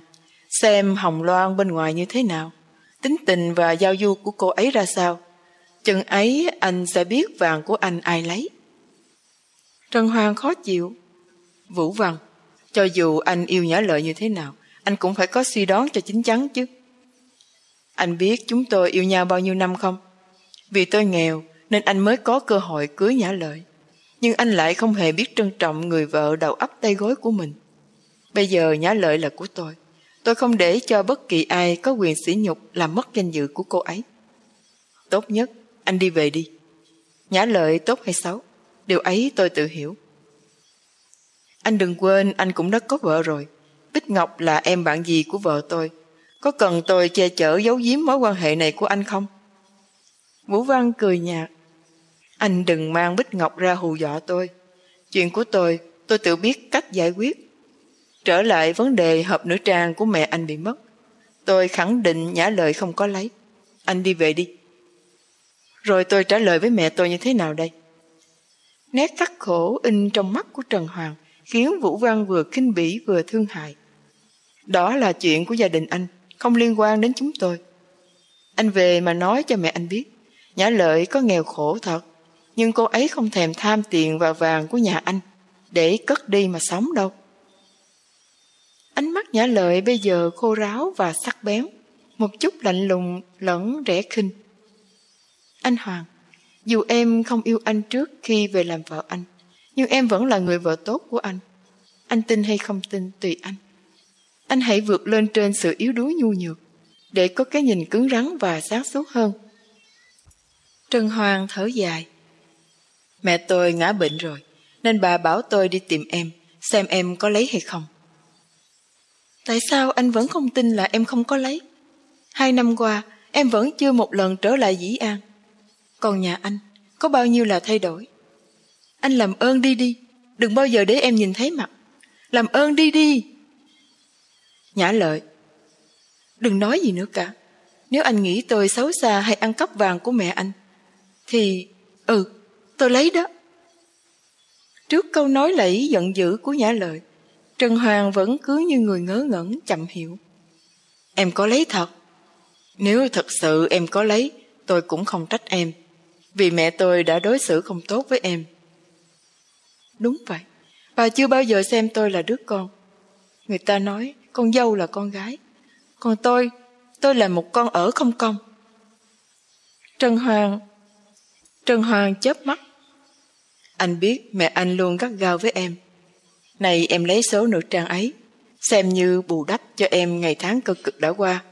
xem Hồng Loan bên ngoài như thế nào, tính tình và giao du của cô ấy ra sao, Chừng ấy anh sẽ biết vàng của anh ai lấy. Trần Hoàng khó chịu. Vũ Văn, cho dù anh yêu nhã lợi như thế nào, anh cũng phải có suy đoán cho chính chắn chứ. Anh biết chúng tôi yêu nhau bao nhiêu năm không? Vì tôi nghèo nên anh mới có cơ hội cưới nhã lợi. Nhưng anh lại không hề biết trân trọng người vợ đầu ấp tay gối của mình. Bây giờ nhã lợi là của tôi. Tôi không để cho bất kỳ ai có quyền sỉ nhục làm mất danh dự của cô ấy. Tốt nhất, anh đi về đi. Nhã lợi tốt hay xấu, điều ấy tôi tự hiểu. Anh đừng quên anh cũng đã có vợ rồi. Bích Ngọc là em bạn gì của vợ tôi. Có cần tôi che chở giấu giếm mối quan hệ này của anh không? Vũ Văn cười nhạt. Anh đừng mang Bích Ngọc ra hù dọa tôi. Chuyện của tôi, tôi tự biết cách giải quyết. Trở lại vấn đề hộp nữ trang của mẹ anh bị mất. Tôi khẳng định nhã lời không có lấy. Anh đi về đi. Rồi tôi trả lời với mẹ tôi như thế nào đây? Nét khắc khổ in trong mắt của Trần Hoàng khiến Vũ Văn vừa kinh bỉ vừa thương hại. Đó là chuyện của gia đình anh, không liên quan đến chúng tôi. Anh về mà nói cho mẹ anh biết, Nhã Lợi có nghèo khổ thật, nhưng cô ấy không thèm tham tiền và vàng của nhà anh để cất đi mà sống đâu. Ánh mắt Nhã Lợi bây giờ khô ráo và sắc bén, một chút lạnh lùng lẫn rẻ khinh. Anh Hoàng, dù em không yêu anh trước khi về làm vợ anh, nhưng em vẫn là người vợ tốt của anh. Anh tin hay không tin tùy anh. Anh hãy vượt lên trên sự yếu đuối nhu nhược để có cái nhìn cứng rắn và sáng suốt hơn. Trần Hoàng thở dài. Mẹ tôi ngã bệnh rồi, nên bà bảo tôi đi tìm em, xem em có lấy hay không. Tại sao anh vẫn không tin là em không có lấy? Hai năm qua, em vẫn chưa một lần trở lại dĩ an. Còn nhà anh, có bao nhiêu là thay đổi? Anh làm ơn đi đi, đừng bao giờ để em nhìn thấy mặt. Làm ơn đi đi. Nhã lợi, đừng nói gì nữa cả. Nếu anh nghĩ tôi xấu xa hay ăn cắp vàng của mẹ anh, thì, ừ, tôi lấy đó. Trước câu nói lẫy giận dữ của Nhã lợi, Trần Hoàng vẫn cứ như người ngớ ngẩn chậm hiểu. Em có lấy thật. Nếu thật sự em có lấy, tôi cũng không trách em. Vì mẹ tôi đã đối xử không tốt với em. Đúng vậy. Bà chưa bao giờ xem tôi là đứa con. Người ta nói con dâu là con gái. Còn tôi, tôi là một con ở không công. Trần Hoàng Trần Hoàng chớp mắt. Anh biết mẹ anh luôn gắt gao với em. Này em lấy số nữ trang ấy, xem như bù đắp cho em ngày tháng cực cực đã qua.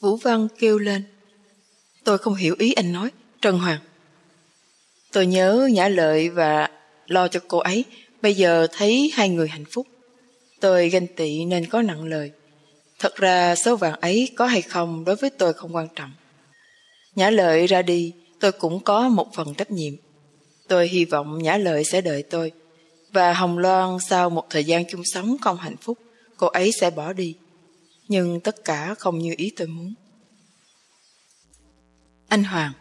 Vũ Văn kêu lên. Tôi không hiểu ý anh nói, Trần Hoàng. Tôi nhớ Nhã Lợi và lo cho cô ấy, bây giờ thấy hai người hạnh phúc. Tôi ganh tị nên có nặng lời. Thật ra số vàng ấy có hay không đối với tôi không quan trọng. Nhã Lợi ra đi, tôi cũng có một phần trách nhiệm. Tôi hy vọng Nhã Lợi sẽ đợi tôi. Và Hồng Loan sau một thời gian chung sống không hạnh phúc, cô ấy sẽ bỏ đi. Nhưng tất cả không như ý tôi muốn. Anh Hoàng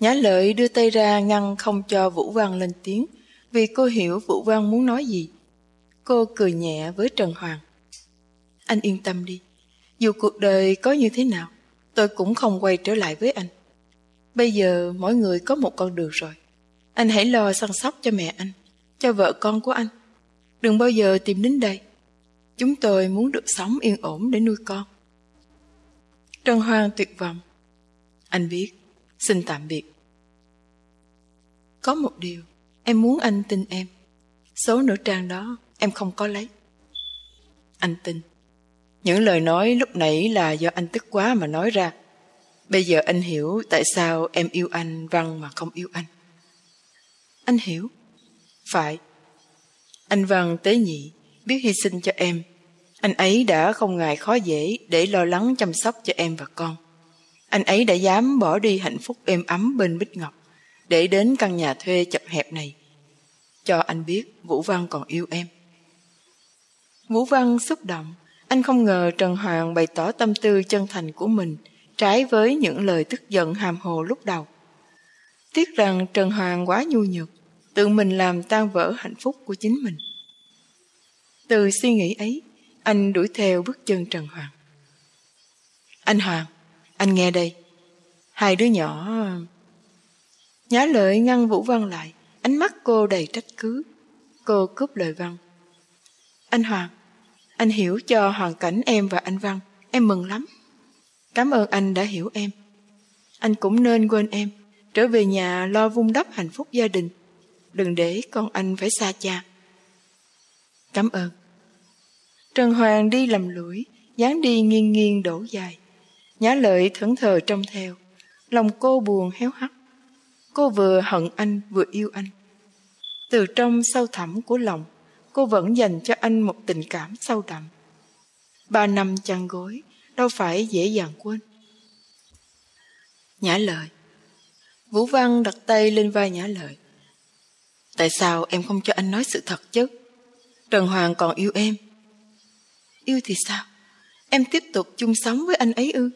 Nhã lợi đưa tay ra ngăn không cho Vũ Văn lên tiếng vì cô hiểu Vũ Văn muốn nói gì. Cô cười nhẹ với Trần Hoàng. Anh yên tâm đi. Dù cuộc đời có như thế nào, tôi cũng không quay trở lại với anh. Bây giờ mỗi người có một con đường rồi. Anh hãy lo săn sóc cho mẹ anh, cho vợ con của anh. Đừng bao giờ tìm đến đây. Chúng tôi muốn được sống yên ổn để nuôi con. Trần Hoàng tuyệt vọng. Anh biết, xin tạm biệt. Có một điều, em muốn anh tin em. Số nữ trang đó em không có lấy. Anh tin. Những lời nói lúc nãy là do anh tức quá mà nói ra. Bây giờ anh hiểu tại sao em yêu anh Văn mà không yêu anh. Anh hiểu. Phải. Anh Văn tế nhị, biết hy sinh cho em. Anh ấy đã không ngại khó dễ để lo lắng chăm sóc cho em và con. Anh ấy đã dám bỏ đi hạnh phúc êm ấm bên Bích Ngọc để đến căn nhà thuê chật hẹp này. Cho anh biết Vũ Văn còn yêu em. Vũ Văn xúc động. Anh không ngờ Trần Hoàng bày tỏ tâm tư chân thành của mình trái với những lời tức giận hàm hồ lúc đầu. Tiếc rằng Trần Hoàng quá nhu nhược, tự mình làm tan vỡ hạnh phúc của chính mình. Từ suy nghĩ ấy, anh đuổi theo bước chân Trần Hoàng. Anh Hoàng, anh nghe đây. Hai đứa nhỏ... Nhã lợi ngăn Vũ Văn lại, ánh mắt cô đầy trách cứ. Cô cướp lời Văn. Anh Hoàng, Anh hiểu cho hoàn cảnh em và anh Văn. Em mừng lắm. Cảm ơn anh đã hiểu em. Anh cũng nên quên em, trở về nhà lo vun đắp hạnh phúc gia đình. Đừng để con anh phải xa cha. Cảm ơn. Trần Hoàng đi lầm lũi, dáng đi nghiêng nghiêng đổ dài. Nhã lợi thẫn thờ trông theo. Lòng cô buồn héo hắt. Cô vừa hận anh vừa yêu anh. Từ trong sâu thẳm của lòng, cô vẫn dành cho anh một tình cảm sâu đậm. Ba năm chăn gối, đâu phải dễ dàng quên. Nhã lợi Vũ Văn đặt tay lên vai Nhã lợi. Tại sao em không cho anh nói sự thật chứ? Trần Hoàng còn yêu em. Yêu thì sao? Em tiếp tục chung sống với anh ấy ư?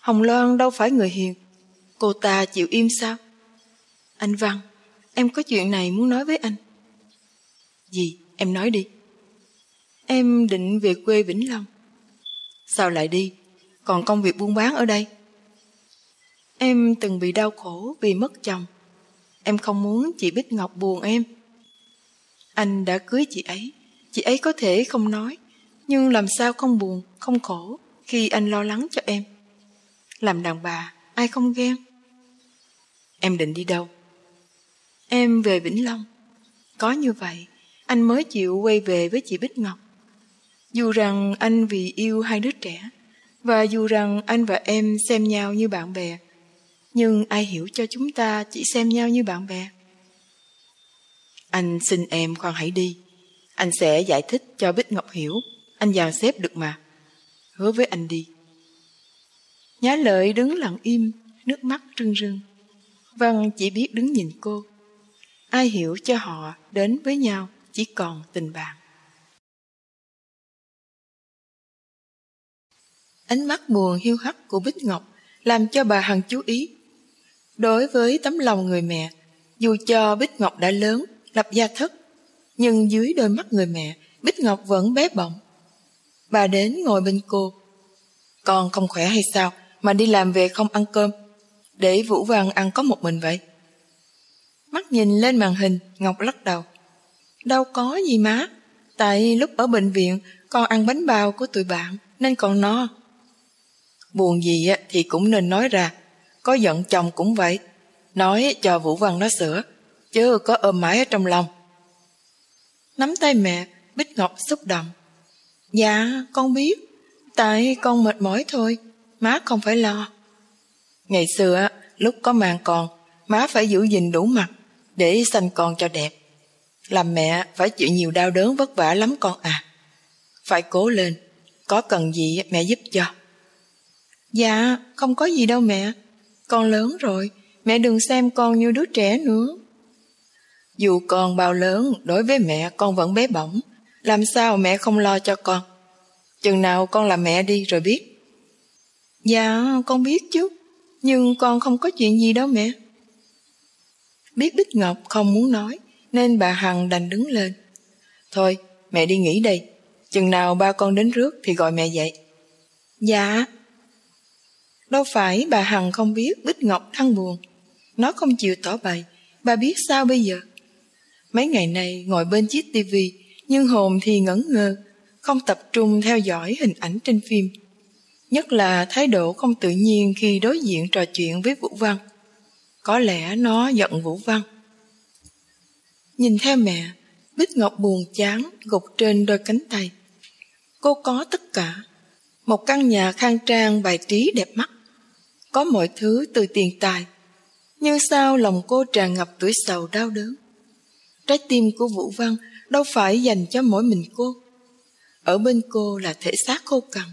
Hồng Loan đâu phải người hiền. Cô ta chịu im sao? Anh Văn, em có chuyện này muốn nói với anh. Gì? Em nói đi. Em định về quê Vĩnh Long. Sao lại đi? Còn công việc buôn bán ở đây. Em từng bị đau khổ vì mất chồng. Em không muốn chị Bích Ngọc buồn em. Anh đã cưới chị ấy. Chị ấy có thể không nói, nhưng làm sao không buồn, không khổ khi anh lo lắng cho em. Làm đàn bà, ai không ghen? Em định đi đâu? Em về Vĩnh Long. Có như vậy, anh mới chịu quay về với chị Bích Ngọc. Dù rằng anh vì yêu hai đứa trẻ, và dù rằng anh và em xem nhau như bạn bè, nhưng ai hiểu cho chúng ta chỉ xem nhau như bạn bè. Anh xin em khoan hãy đi. Anh sẽ giải thích cho Bích Ngọc hiểu. Anh dàn xếp được mà. Hứa với anh đi. Nhã lợi đứng lặng im, nước mắt rưng rưng. Vân chỉ biết đứng nhìn cô. Ai hiểu cho họ đến với nhau chỉ còn tình bạn. Ánh mắt buồn hiu hắt của Bích Ngọc làm cho bà Hằng chú ý. Đối với tấm lòng người mẹ, dù cho Bích Ngọc đã lớn, lập gia thất, nhưng dưới đôi mắt người mẹ, Bích Ngọc vẫn bé bỏng. Bà đến ngồi bên cô. Con không khỏe hay sao mà đi làm về không ăn cơm, để Vũ Văn ăn có một mình vậy? Mắt nhìn lên màn hình, Ngọc lắc đầu. Đâu có gì má, tại lúc ở bệnh viện con ăn bánh bao của tụi bạn nên còn no. Buồn gì thì cũng nên nói ra, có giận chồng cũng vậy, nói cho Vũ Văn nó sửa, chứ có ôm mãi ở trong lòng. Nắm tay mẹ, Bích Ngọc xúc động. Dạ, con biết, tại con mệt mỏi thôi, má không phải lo. Ngày xưa, lúc có mang con, má phải giữ gìn đủ mặt để sanh con cho đẹp. Làm mẹ phải chịu nhiều đau đớn vất vả lắm con à. Phải cố lên, có cần gì mẹ giúp cho. Dạ, không có gì đâu mẹ. Con lớn rồi, mẹ đừng xem con như đứa trẻ nữa. Dù con bao lớn, đối với mẹ con vẫn bé bỏng. Làm sao mẹ không lo cho con? Chừng nào con làm mẹ đi rồi biết. Dạ, con biết chứ. Nhưng con không có chuyện gì đâu mẹ. Biết Bích Ngọc không muốn nói, nên bà Hằng đành đứng lên. Thôi, mẹ đi nghỉ đây. Chừng nào ba con đến rước thì gọi mẹ dậy. Dạ. Đâu phải bà Hằng không biết Bích Ngọc thăng buồn. Nó không chịu tỏ bày. Bà biết sao bây giờ? Mấy ngày nay ngồi bên chiếc tivi nhưng hồn thì ngẩn ngơ, không tập trung theo dõi hình ảnh trên phim. Nhất là thái độ không tự nhiên khi đối diện trò chuyện với Vũ Văn. Có lẽ nó giận Vũ Văn. Nhìn theo mẹ, Bích Ngọc buồn chán gục trên đôi cánh tay. Cô có tất cả. Một căn nhà khang trang bài trí đẹp mắt. Có mọi thứ từ tiền tài. Nhưng sao lòng cô tràn ngập tuổi sầu đau đớn. Trái tim của Vũ Văn đâu phải dành cho mỗi mình cô. Ở bên cô là thể xác khô cằn,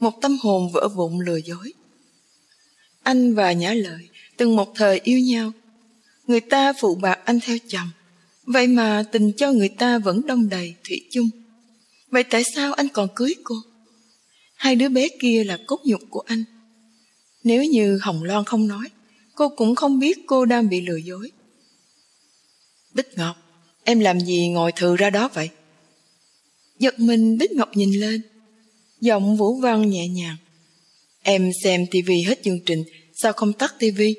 một tâm hồn vỡ vụn lừa dối. Anh và Nhã Lợi từng một thời yêu nhau. Người ta phụ bạc anh theo chồng, vậy mà tình cho người ta vẫn đông đầy thủy chung. Vậy tại sao anh còn cưới cô? Hai đứa bé kia là cốt nhục của anh. Nếu như Hồng Loan không nói, cô cũng không biết cô đang bị lừa dối. Bích Ngọc, Em làm gì ngồi thừ ra đó vậy? Giật mình Bích Ngọc nhìn lên. Giọng Vũ Văn nhẹ nhàng. Em xem tivi hết chương trình, sao không tắt tivi?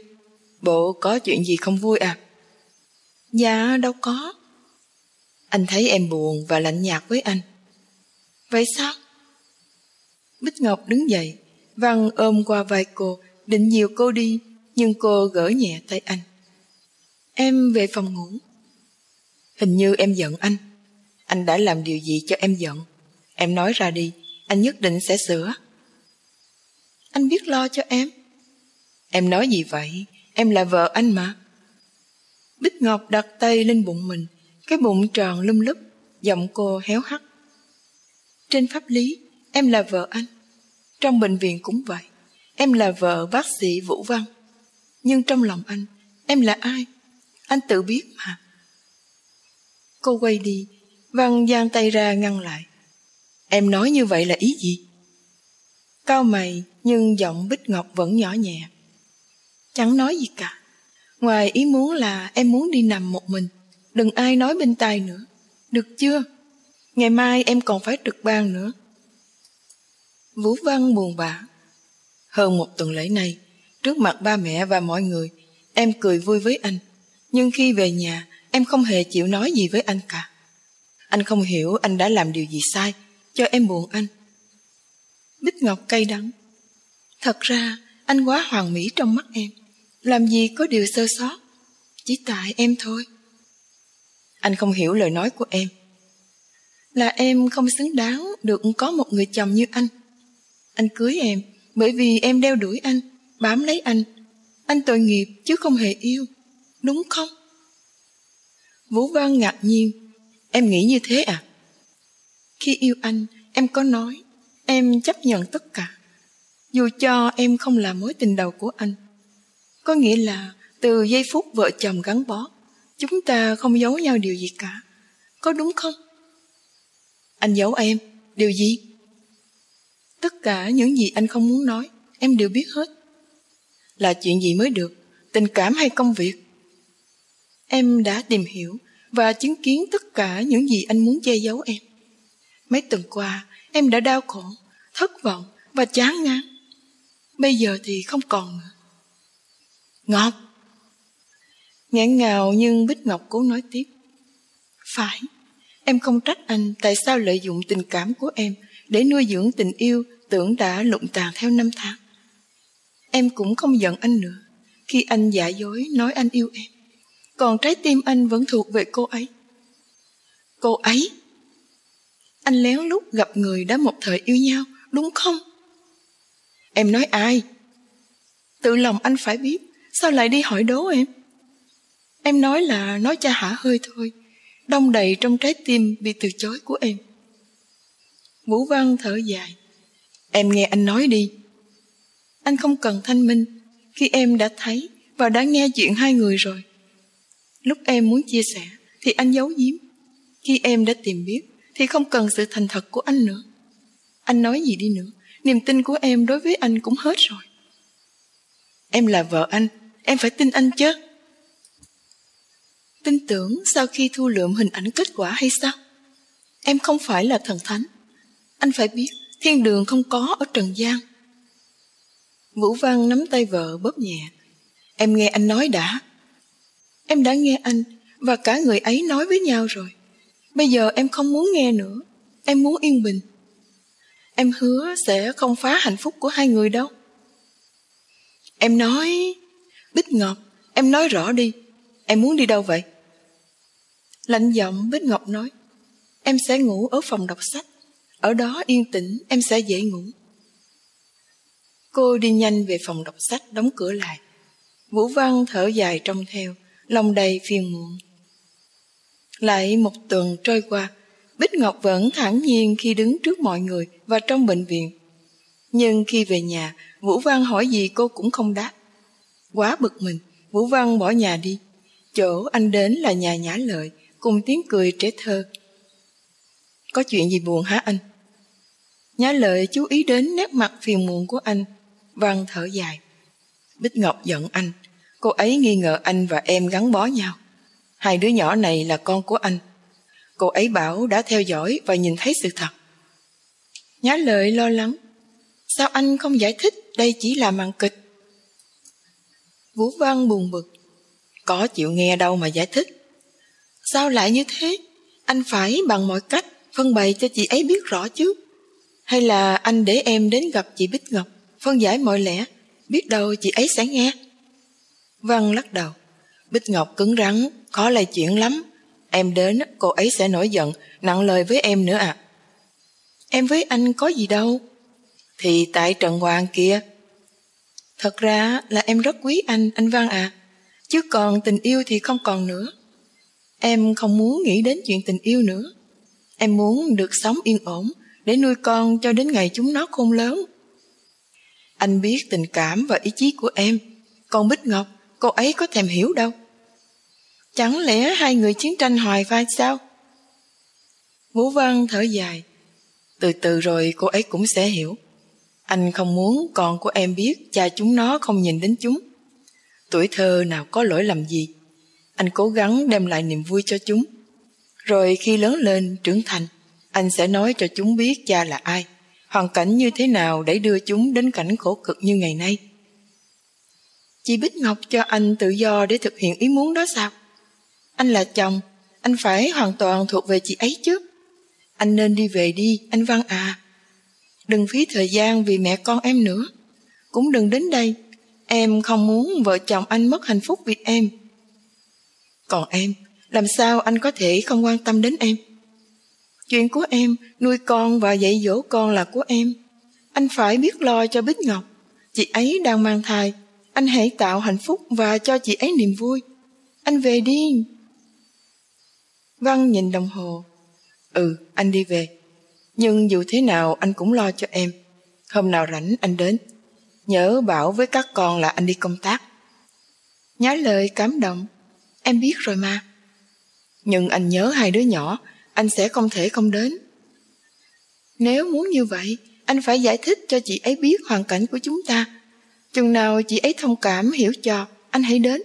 Bộ có chuyện gì không vui à? Dạ, đâu có. Anh thấy em buồn và lạnh nhạt với anh. Vậy sao? Bích Ngọc đứng dậy, Văn ôm qua vai cô, định dìu cô đi, nhưng cô gỡ nhẹ tay anh. Em về phòng ngủ. Hình như em giận anh. Anh đã làm điều gì cho em giận? Em nói ra đi, anh nhất định sẽ sửa. Anh biết lo cho em. Em nói gì vậy? Em là vợ anh mà. Bích Ngọc đặt tay lên bụng mình, cái bụng tròn lum lúp, giọng cô héo hắt. Trên pháp lý, em là vợ anh. Trong bệnh viện cũng vậy. Em là vợ bác sĩ Vũ Văn. Nhưng trong lòng anh, em là ai? Anh tự biết mà. Cô quay đi, Văn giang tay ra ngăn lại. Em nói như vậy là ý gì? Cao mày nhưng giọng Bích Ngọc vẫn nhỏ nhẹ. Chẳng nói gì cả. Ngoài ý muốn là em muốn đi nằm một mình. Đừng ai nói bên tai nữa. Được chưa? Ngày mai em còn phải trực ban nữa. Vũ Văn buồn bã. Hơn một tuần lễ này, trước mặt ba mẹ và mọi người, em cười vui với anh. Nhưng khi về nhà, em không hề chịu nói gì với anh cả. Anh không hiểu anh đã làm điều gì sai, cho em buồn anh. Bích Ngọc cay đắng. Thật ra, anh quá hoàn mỹ trong mắt em. Làm gì có điều sơ sót. Chỉ tại em thôi. Anh không hiểu lời nói của em. Là em không xứng đáng được có một người chồng như anh. Anh cưới em bởi vì em đeo đuổi anh, bám lấy anh. Anh tội nghiệp chứ không hề yêu. Đúng không? Vũ Văn ngạc nhiên. Em nghĩ như thế à? Khi yêu anh, em có nói em chấp nhận tất cả. Dù cho em không là mối tình đầu của anh. Có nghĩa là từ giây phút vợ chồng gắn bó, chúng ta không giấu nhau điều gì cả. Có đúng không? Anh giấu em, điều gì? Tất cả những gì anh không muốn nói, em đều biết hết. Là chuyện gì mới được, tình cảm hay công việc? Em đã tìm hiểu và chứng kiến tất cả những gì anh muốn che giấu em. Mấy tuần qua, em đã đau khổ, thất vọng và chán ngán. Bây giờ thì không còn nữa. Ngọc! Ngãn ngào nhưng Bích Ngọc cố nói tiếp. Phải, em không trách anh tại sao lợi dụng tình cảm của em để nuôi dưỡng tình yêu tưởng đã lụng tàn theo năm tháng. Em cũng không giận anh nữa khi anh giả dối nói anh yêu em. Còn trái tim anh vẫn thuộc về cô ấy. Cô ấy? Anh lén lút gặp người đã một thời yêu nhau, đúng không? Em nói ai? Tự lòng anh phải biết, sao lại đi hỏi đố em? Em nói là nói cha hả hơi thôi, đông đầy trong trái tim bị từ chối của em. Vũ Văn thở dài. Em nghe anh nói đi. Anh không cần thanh minh khi em đã thấy và đã nghe chuyện hai người rồi. Lúc em muốn chia sẻ thì anh giấu giếm. Khi em đã tìm biết thì không cần sự thành thật của anh nữa. Anh nói gì đi nữa, niềm tin của em đối với anh cũng hết rồi. Em là vợ anh, em phải tin anh chứ. Tin tưởng sau khi thu lượm hình ảnh kết quả hay sao? Em không phải là thần thánh. Anh phải biết thiên đường không có ở trần gian. Vũ Văn nắm tay vợ bóp nhẹ. Em nghe anh nói đã. Em đã nghe anh và cả người ấy nói với nhau rồi. Bây giờ em không muốn nghe nữa. Em muốn yên bình. Em hứa sẽ không phá hạnh phúc của hai người đâu. Em nói... Bích Ngọc, em nói rõ đi. Em muốn đi đâu vậy? Lạnh giọng Bích Ngọc nói. Em sẽ ngủ ở phòng đọc sách. Ở đó yên tĩnh em sẽ dễ ngủ. Cô đi nhanh về phòng đọc sách đóng cửa lại. Vũ Văn thở dài trong theo, lòng đầy phiền muộn. Lại một tuần trôi qua, Bích Ngọc vẫn thản nhiên khi đứng trước mọi người và trong bệnh viện. Nhưng khi về nhà, Vũ Văn hỏi gì cô cũng không đáp. Quá bực mình, Vũ Văn bỏ nhà đi. Chỗ anh đến là nhà nhã lợi, cùng tiếng cười trẻ thơ. Có chuyện gì buồn hả anh? Nhã lợi chú ý đến nét mặt phiền muộn của anh. Văn thở dài. Bích Ngọc giận anh. Cô ấy nghi ngờ anh và em gắn bó nhau. Hai đứa nhỏ này là con của anh. Cô ấy bảo đã theo dõi và nhìn thấy sự thật. Nhã lợi lo lắng. Sao anh không giải thích đây chỉ là màn kịch? Vũ Văn buồn bực. Có chịu nghe đâu mà giải thích. Sao lại như thế? Anh phải bằng mọi cách phân bày cho chị ấy biết rõ chứ. Hay là anh để em đến gặp chị Bích Ngọc, phân giải mọi lẽ, biết đâu chị ấy sẽ nghe. Văn lắc đầu. Bích Ngọc cứng rắn, khó lay chuyện lắm. Em đến, cô ấy sẽ nổi giận, nặng lời với em nữa à. Em với anh có gì đâu. Thì tại Trần Hoàng kia. Thật ra là em rất quý anh, anh Văn à. Chứ còn tình yêu thì không còn nữa. Em không muốn nghĩ đến chuyện tình yêu nữa. Em muốn được sống yên ổn để nuôi con cho đến ngày chúng nó khôn lớn. Anh biết tình cảm và ý chí của em. Còn Bích Ngọc, cô ấy có thèm hiểu đâu. Chẳng lẽ hai người chiến tranh hoài vai sao? Vũ Văn thở dài. Từ từ rồi cô ấy cũng sẽ hiểu. Anh không muốn con của em biết cha chúng nó không nhìn đến chúng. Tuổi thơ nào có lỗi lầm gì. Anh cố gắng đem lại niềm vui cho chúng. Rồi khi lớn lên, trưởng thành, anh sẽ nói cho chúng biết cha là ai, hoàn cảnh như thế nào để đưa chúng đến cảnh khổ cực như ngày nay. Chị Bích Ngọc cho anh tự do để thực hiện ý muốn đó sao? Anh là chồng, anh phải hoàn toàn thuộc về chị ấy chứ. Anh nên đi về đi, anh Văn à. Đừng phí thời gian vì mẹ con em nữa. Cũng đừng đến đây. Em không muốn vợ chồng anh mất hạnh phúc vì em. Còn em, làm sao anh có thể không quan tâm đến em? Chuyện của em, nuôi con và dạy dỗ con là của em. Anh phải biết lo cho Bích Ngọc. Chị ấy đang mang thai. Anh hãy tạo hạnh phúc và cho chị ấy niềm vui. Anh về đi. Văn nhìn đồng hồ. Ừ, anh đi về. Nhưng dù thế nào anh cũng lo cho em. Hôm nào rảnh anh đến. Nhớ bảo với các con là anh đi công tác. Nhá lời cảm động. Em biết rồi mà. Nhưng anh nhớ hai đứa nhỏ, anh sẽ không thể không đến. Nếu muốn như vậy, anh phải giải thích cho chị ấy biết hoàn cảnh của chúng ta. Chừng nào chị ấy thông cảm hiểu cho, anh hãy đến.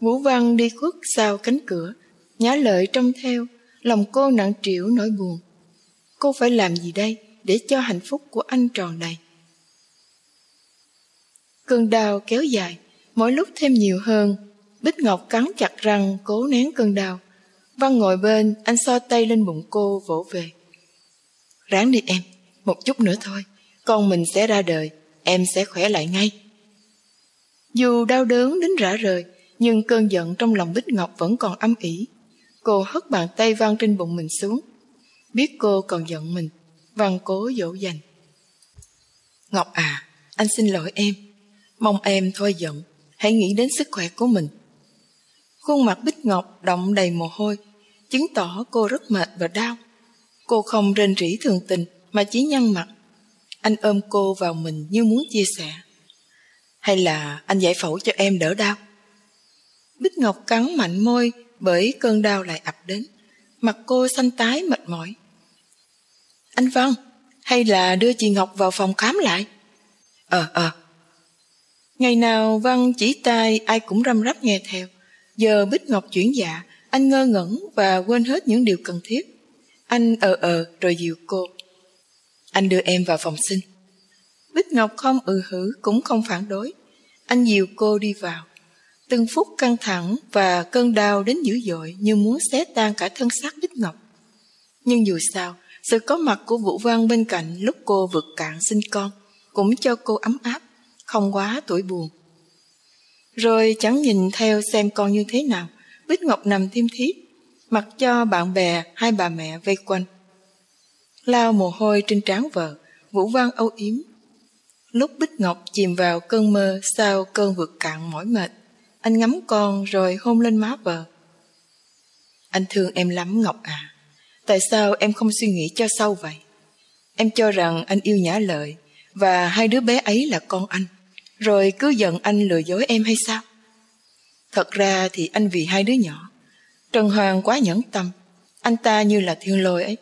Vũ Văn đi khuất sau cánh cửa, nhã lợi trông theo, lòng cô nặng trĩu nỗi buồn. Cô phải làm gì đây để cho hạnh phúc của anh tròn đầy? Cơn đau kéo dài, mỗi lúc thêm nhiều hơn. Bích Ngọc cắn chặt răng cố nén cơn đau. Văn ngồi bên, anh so tay lên bụng cô vỗ về. Ráng đi em, một chút nữa thôi, con mình sẽ ra đời, em sẽ khỏe lại ngay. Dù đau đớn đến rã rời, nhưng cơn giận trong lòng Bích Ngọc vẫn còn âm ỉ. Cô hất bàn tay văng trên bụng mình xuống. Biết cô còn giận mình, Văn cố dỗ dành. Ngọc à, anh xin lỗi em. Mong em thôi giận, hãy nghĩ đến sức khỏe của mình. Khuôn mặt Bích Ngọc động đầy mồ hôi, chứng tỏ cô rất mệt và đau. Cô không rên rỉ thường tình mà chỉ nhăn mặt. Anh ôm cô vào mình như muốn chia sẻ. Hay là anh giải phẫu cho em đỡ đau? Bích Ngọc cắn mạnh môi bởi cơn đau lại ập đến. Mặt cô xanh tái mệt mỏi. Anh Văn, hay là đưa chị Ngọc vào phòng khám lại? Ờ, ờ. Ngày nào Văn chỉ tay ai cũng răm rắp nghe theo. Giờ Bích Ngọc chuyển dạ, anh ngơ ngẩn và quên hết những điều cần thiết. Anh ờ ờ rồi dìu cô. Anh đưa em vào phòng sinh. Bích Ngọc không ừ hử cũng không phản đối. Anh dìu cô đi vào. Từng phút căng thẳng và cơn đau đến dữ dội như muốn xé tan cả thân xác Bích Ngọc. Nhưng dù sao, sự có mặt của Vũ Văn bên cạnh lúc cô vượt cạn sinh con cũng cho cô ấm áp, không quá tuổi buồn. Rồi chẳng nhìn theo xem con như thế nào, Bích Ngọc nằm thiêm thiếp, mặc cho bạn bè hai bà mẹ vây quanh. Lao mồ hôi trên trán vợ, Vũ Văn âu yếm. Lúc Bích Ngọc chìm vào cơn mơ sau cơn vượt cạn mỏi mệt, anh ngắm con rồi hôn lên má vợ. Anh thương em lắm, Ngọc à. Tại sao em không suy nghĩ cho sâu vậy? Em cho rằng anh yêu nhã lợi và hai đứa bé ấy là con anh. Rồi cứ giận anh lừa dối em hay sao? Thật ra thì anh vì hai đứa nhỏ. Trần Hoàng quá nhẫn tâm. Anh ta như là thiên lôi ấy.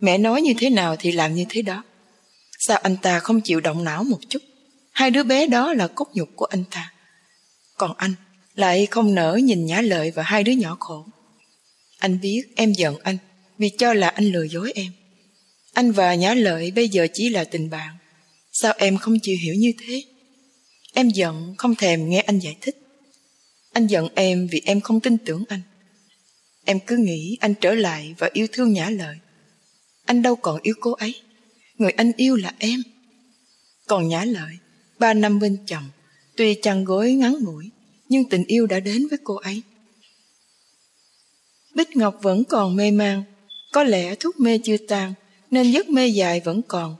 Mẹ nói như thế nào thì làm như thế đó. Sao anh ta không chịu động não một chút? Hai đứa bé đó là cốt nhục của anh ta. Còn anh lại không nỡ nhìn nhã lợi và hai đứa nhỏ khổ. Anh biết em giận anh vì cho là anh lừa dối em. Anh và nhã lợi bây giờ chỉ là tình bạn. Sao em không chịu hiểu như thế? Em giận không thèm nghe anh giải thích. Anh giận em vì em không tin tưởng anh. Em cứ nghĩ anh trở lại và yêu thương nhã lợi. Anh đâu còn yêu cô ấy. người anh yêu là em. Còn nhã lợi, ba năm bên chồng, tuy chăn gối ngắn ngủi, nhưng tình yêu đã đến với cô ấy. Bích Ngọc vẫn còn mê man, có lẽ thuốc mê chưa tan, nên giấc mê dài vẫn còn.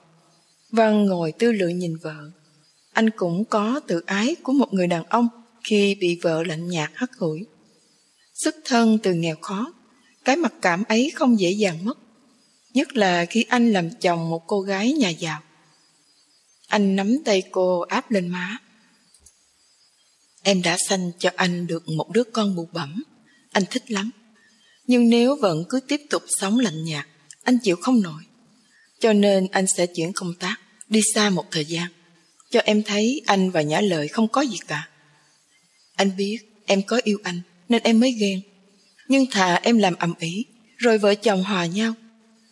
Văn ngồi tư lự nhìn vợ. Anh cũng có tự ái của một người đàn ông khi bị vợ lạnh nhạt hắt hủi. Xuất thân từ nghèo khó, cái mặc cảm ấy không dễ dàng mất. Nhất là khi anh làm chồng một cô gái nhà giàu. Anh nắm tay cô áp lên má. Em đã sanh cho anh được một đứa con bụ bẩm. Anh thích lắm. Nhưng nếu vẫn cứ tiếp tục sống lạnh nhạt, anh chịu không nổi. Cho nên anh sẽ chuyển công tác, đi xa một thời gian. Cho em thấy anh và Nhã Lợi không có gì cả. Anh biết em có yêu anh, nên em mới ghen. Nhưng thà em làm ầm ĩ, rồi vợ chồng hòa nhau,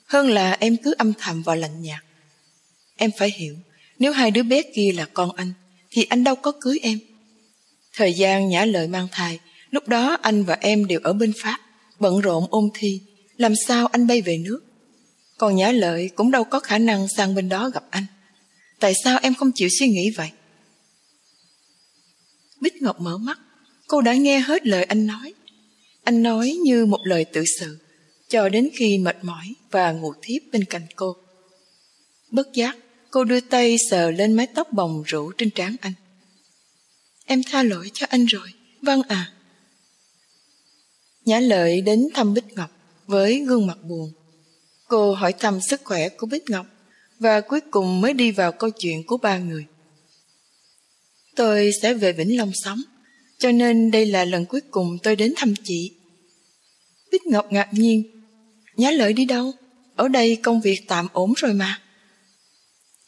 hơn là em cứ âm thầm và lạnh nhạt. Em phải hiểu, nếu hai đứa bé kia là con anh, thì anh đâu có cưới em. Thời gian Nhã Lợi mang thai, lúc đó anh và em đều ở bên Pháp, bận rộn ôn thi, làm sao anh bay về nước. Còn Nhã Lợi cũng đâu có khả năng sang bên đó gặp anh. Tại sao em không chịu suy nghĩ vậy? Bích Ngọc mở mắt, cô đã nghe hết lời anh nói. Anh nói như một lời tự sự, cho đến khi mệt mỏi và ngủ thiếp bên cạnh cô. Bất giác, cô đưa tay sờ lên mái tóc bồng rủ trên trán anh. Em tha lỗi cho anh rồi, vâng à. Nhã lợi đến thăm Bích Ngọc với gương mặt buồn. Cô hỏi thăm sức khỏe của Bích Ngọc và cuối cùng mới đi vào câu chuyện của ba người. Tôi sẽ về Vĩnh Long sống, cho nên đây là lần cuối cùng tôi đến thăm chị. Bích Ngọc ngạc nhiên, Nhã Lợi đi đâu? Ở đây công việc tạm ổn rồi mà.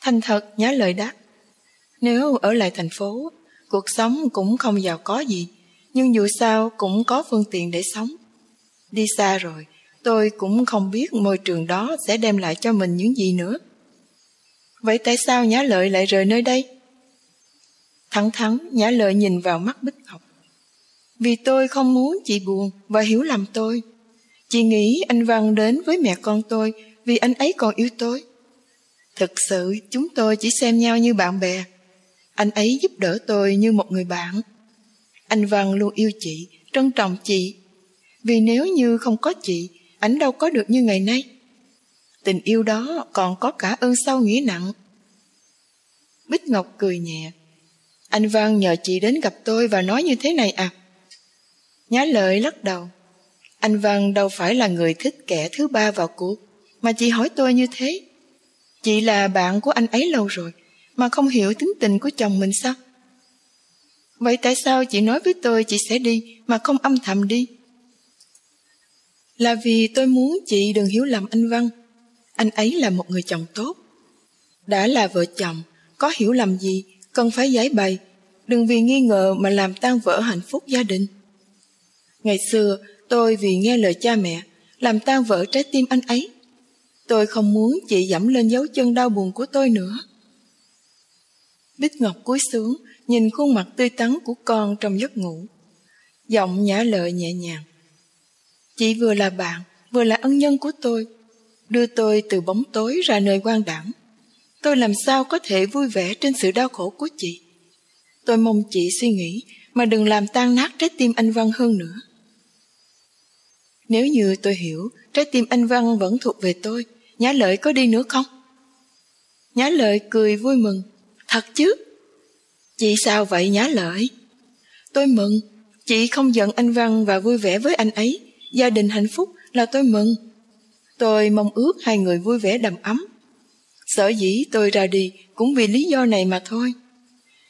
Thành thật Nhã Lợi đáp, nếu ở lại thành phố, cuộc sống cũng không giàu có gì, nhưng dù sao cũng có phương tiện để sống. Đi xa rồi, tôi cũng không biết môi trường đó sẽ đem lại cho mình những gì nữa. Vậy tại sao Nhã Lợi lại rời nơi đây? Thẳng thắn Nhã Lợi nhìn vào mắt Bích Ngọc. Vì tôi không muốn chị buồn và hiểu lầm tôi. Chị nghĩ anh Văn đến với mẹ con tôi vì anh ấy còn yêu tôi. Thực sự chúng tôi chỉ xem nhau như bạn bè. Anh ấy giúp đỡ tôi như một người bạn. Anh Văn luôn yêu chị, trân trọng chị. Vì nếu như không có chị, anh đâu có được như ngày nay. Tình yêu đó còn có cả ơn sâu nghĩa nặng. Bích Ngọc cười nhẹ. Anh Văn nhờ chị đến gặp tôi và nói như thế này à? Nhá lợi lắc đầu. Anh Văn đâu phải là người thích kẻ thứ ba vào cuộc, mà chị hỏi tôi như thế. Chị là bạn của anh ấy lâu rồi, mà không hiểu tính tình của chồng mình sao? Vậy tại sao chị nói với tôi chị sẽ đi mà không âm thầm đi? Là vì tôi muốn chị đừng hiểu lầm anh Văn. Anh ấy là một người chồng tốt. Đã là vợ chồng, có hiểu lầm gì, cần phải giải bày. Đừng vì nghi ngờ mà làm tan vỡ hạnh phúc gia đình. Ngày xưa, tôi vì nghe lời cha mẹ, làm tan vỡ trái tim anh ấy. Tôi không muốn chị dẫm lên dấu chân đau buồn của tôi nữa. Bích Ngọc cúi xuống, nhìn khuôn mặt tươi tắn của con trong giấc ngủ. Giọng nhã lợi nhẹ nhàng. Chị vừa là bạn, vừa là ân nhân của tôi, đưa tôi từ bóng tối ra nơi quan đảm Tôi làm sao có thể vui vẻ trên sự đau khổ của chị? Tôi mong chị suy nghĩ mà đừng làm tan nát trái tim anh Văn hơn nữa. Nếu như tôi hiểu trái tim anh Văn vẫn thuộc về tôi, Nhã Lợi có đi nữa không? Nhã Lợi cười vui mừng. Thật chứ? Chị sao vậy Nhã Lợi? Tôi mừng. Chị không giận anh Văn và vui vẻ với anh ấy. Gia đình hạnh phúc là tôi mừng. Tôi mong ước hai người vui vẻ đầm ấm. Sở dĩ tôi ra đi cũng vì lý do này mà thôi.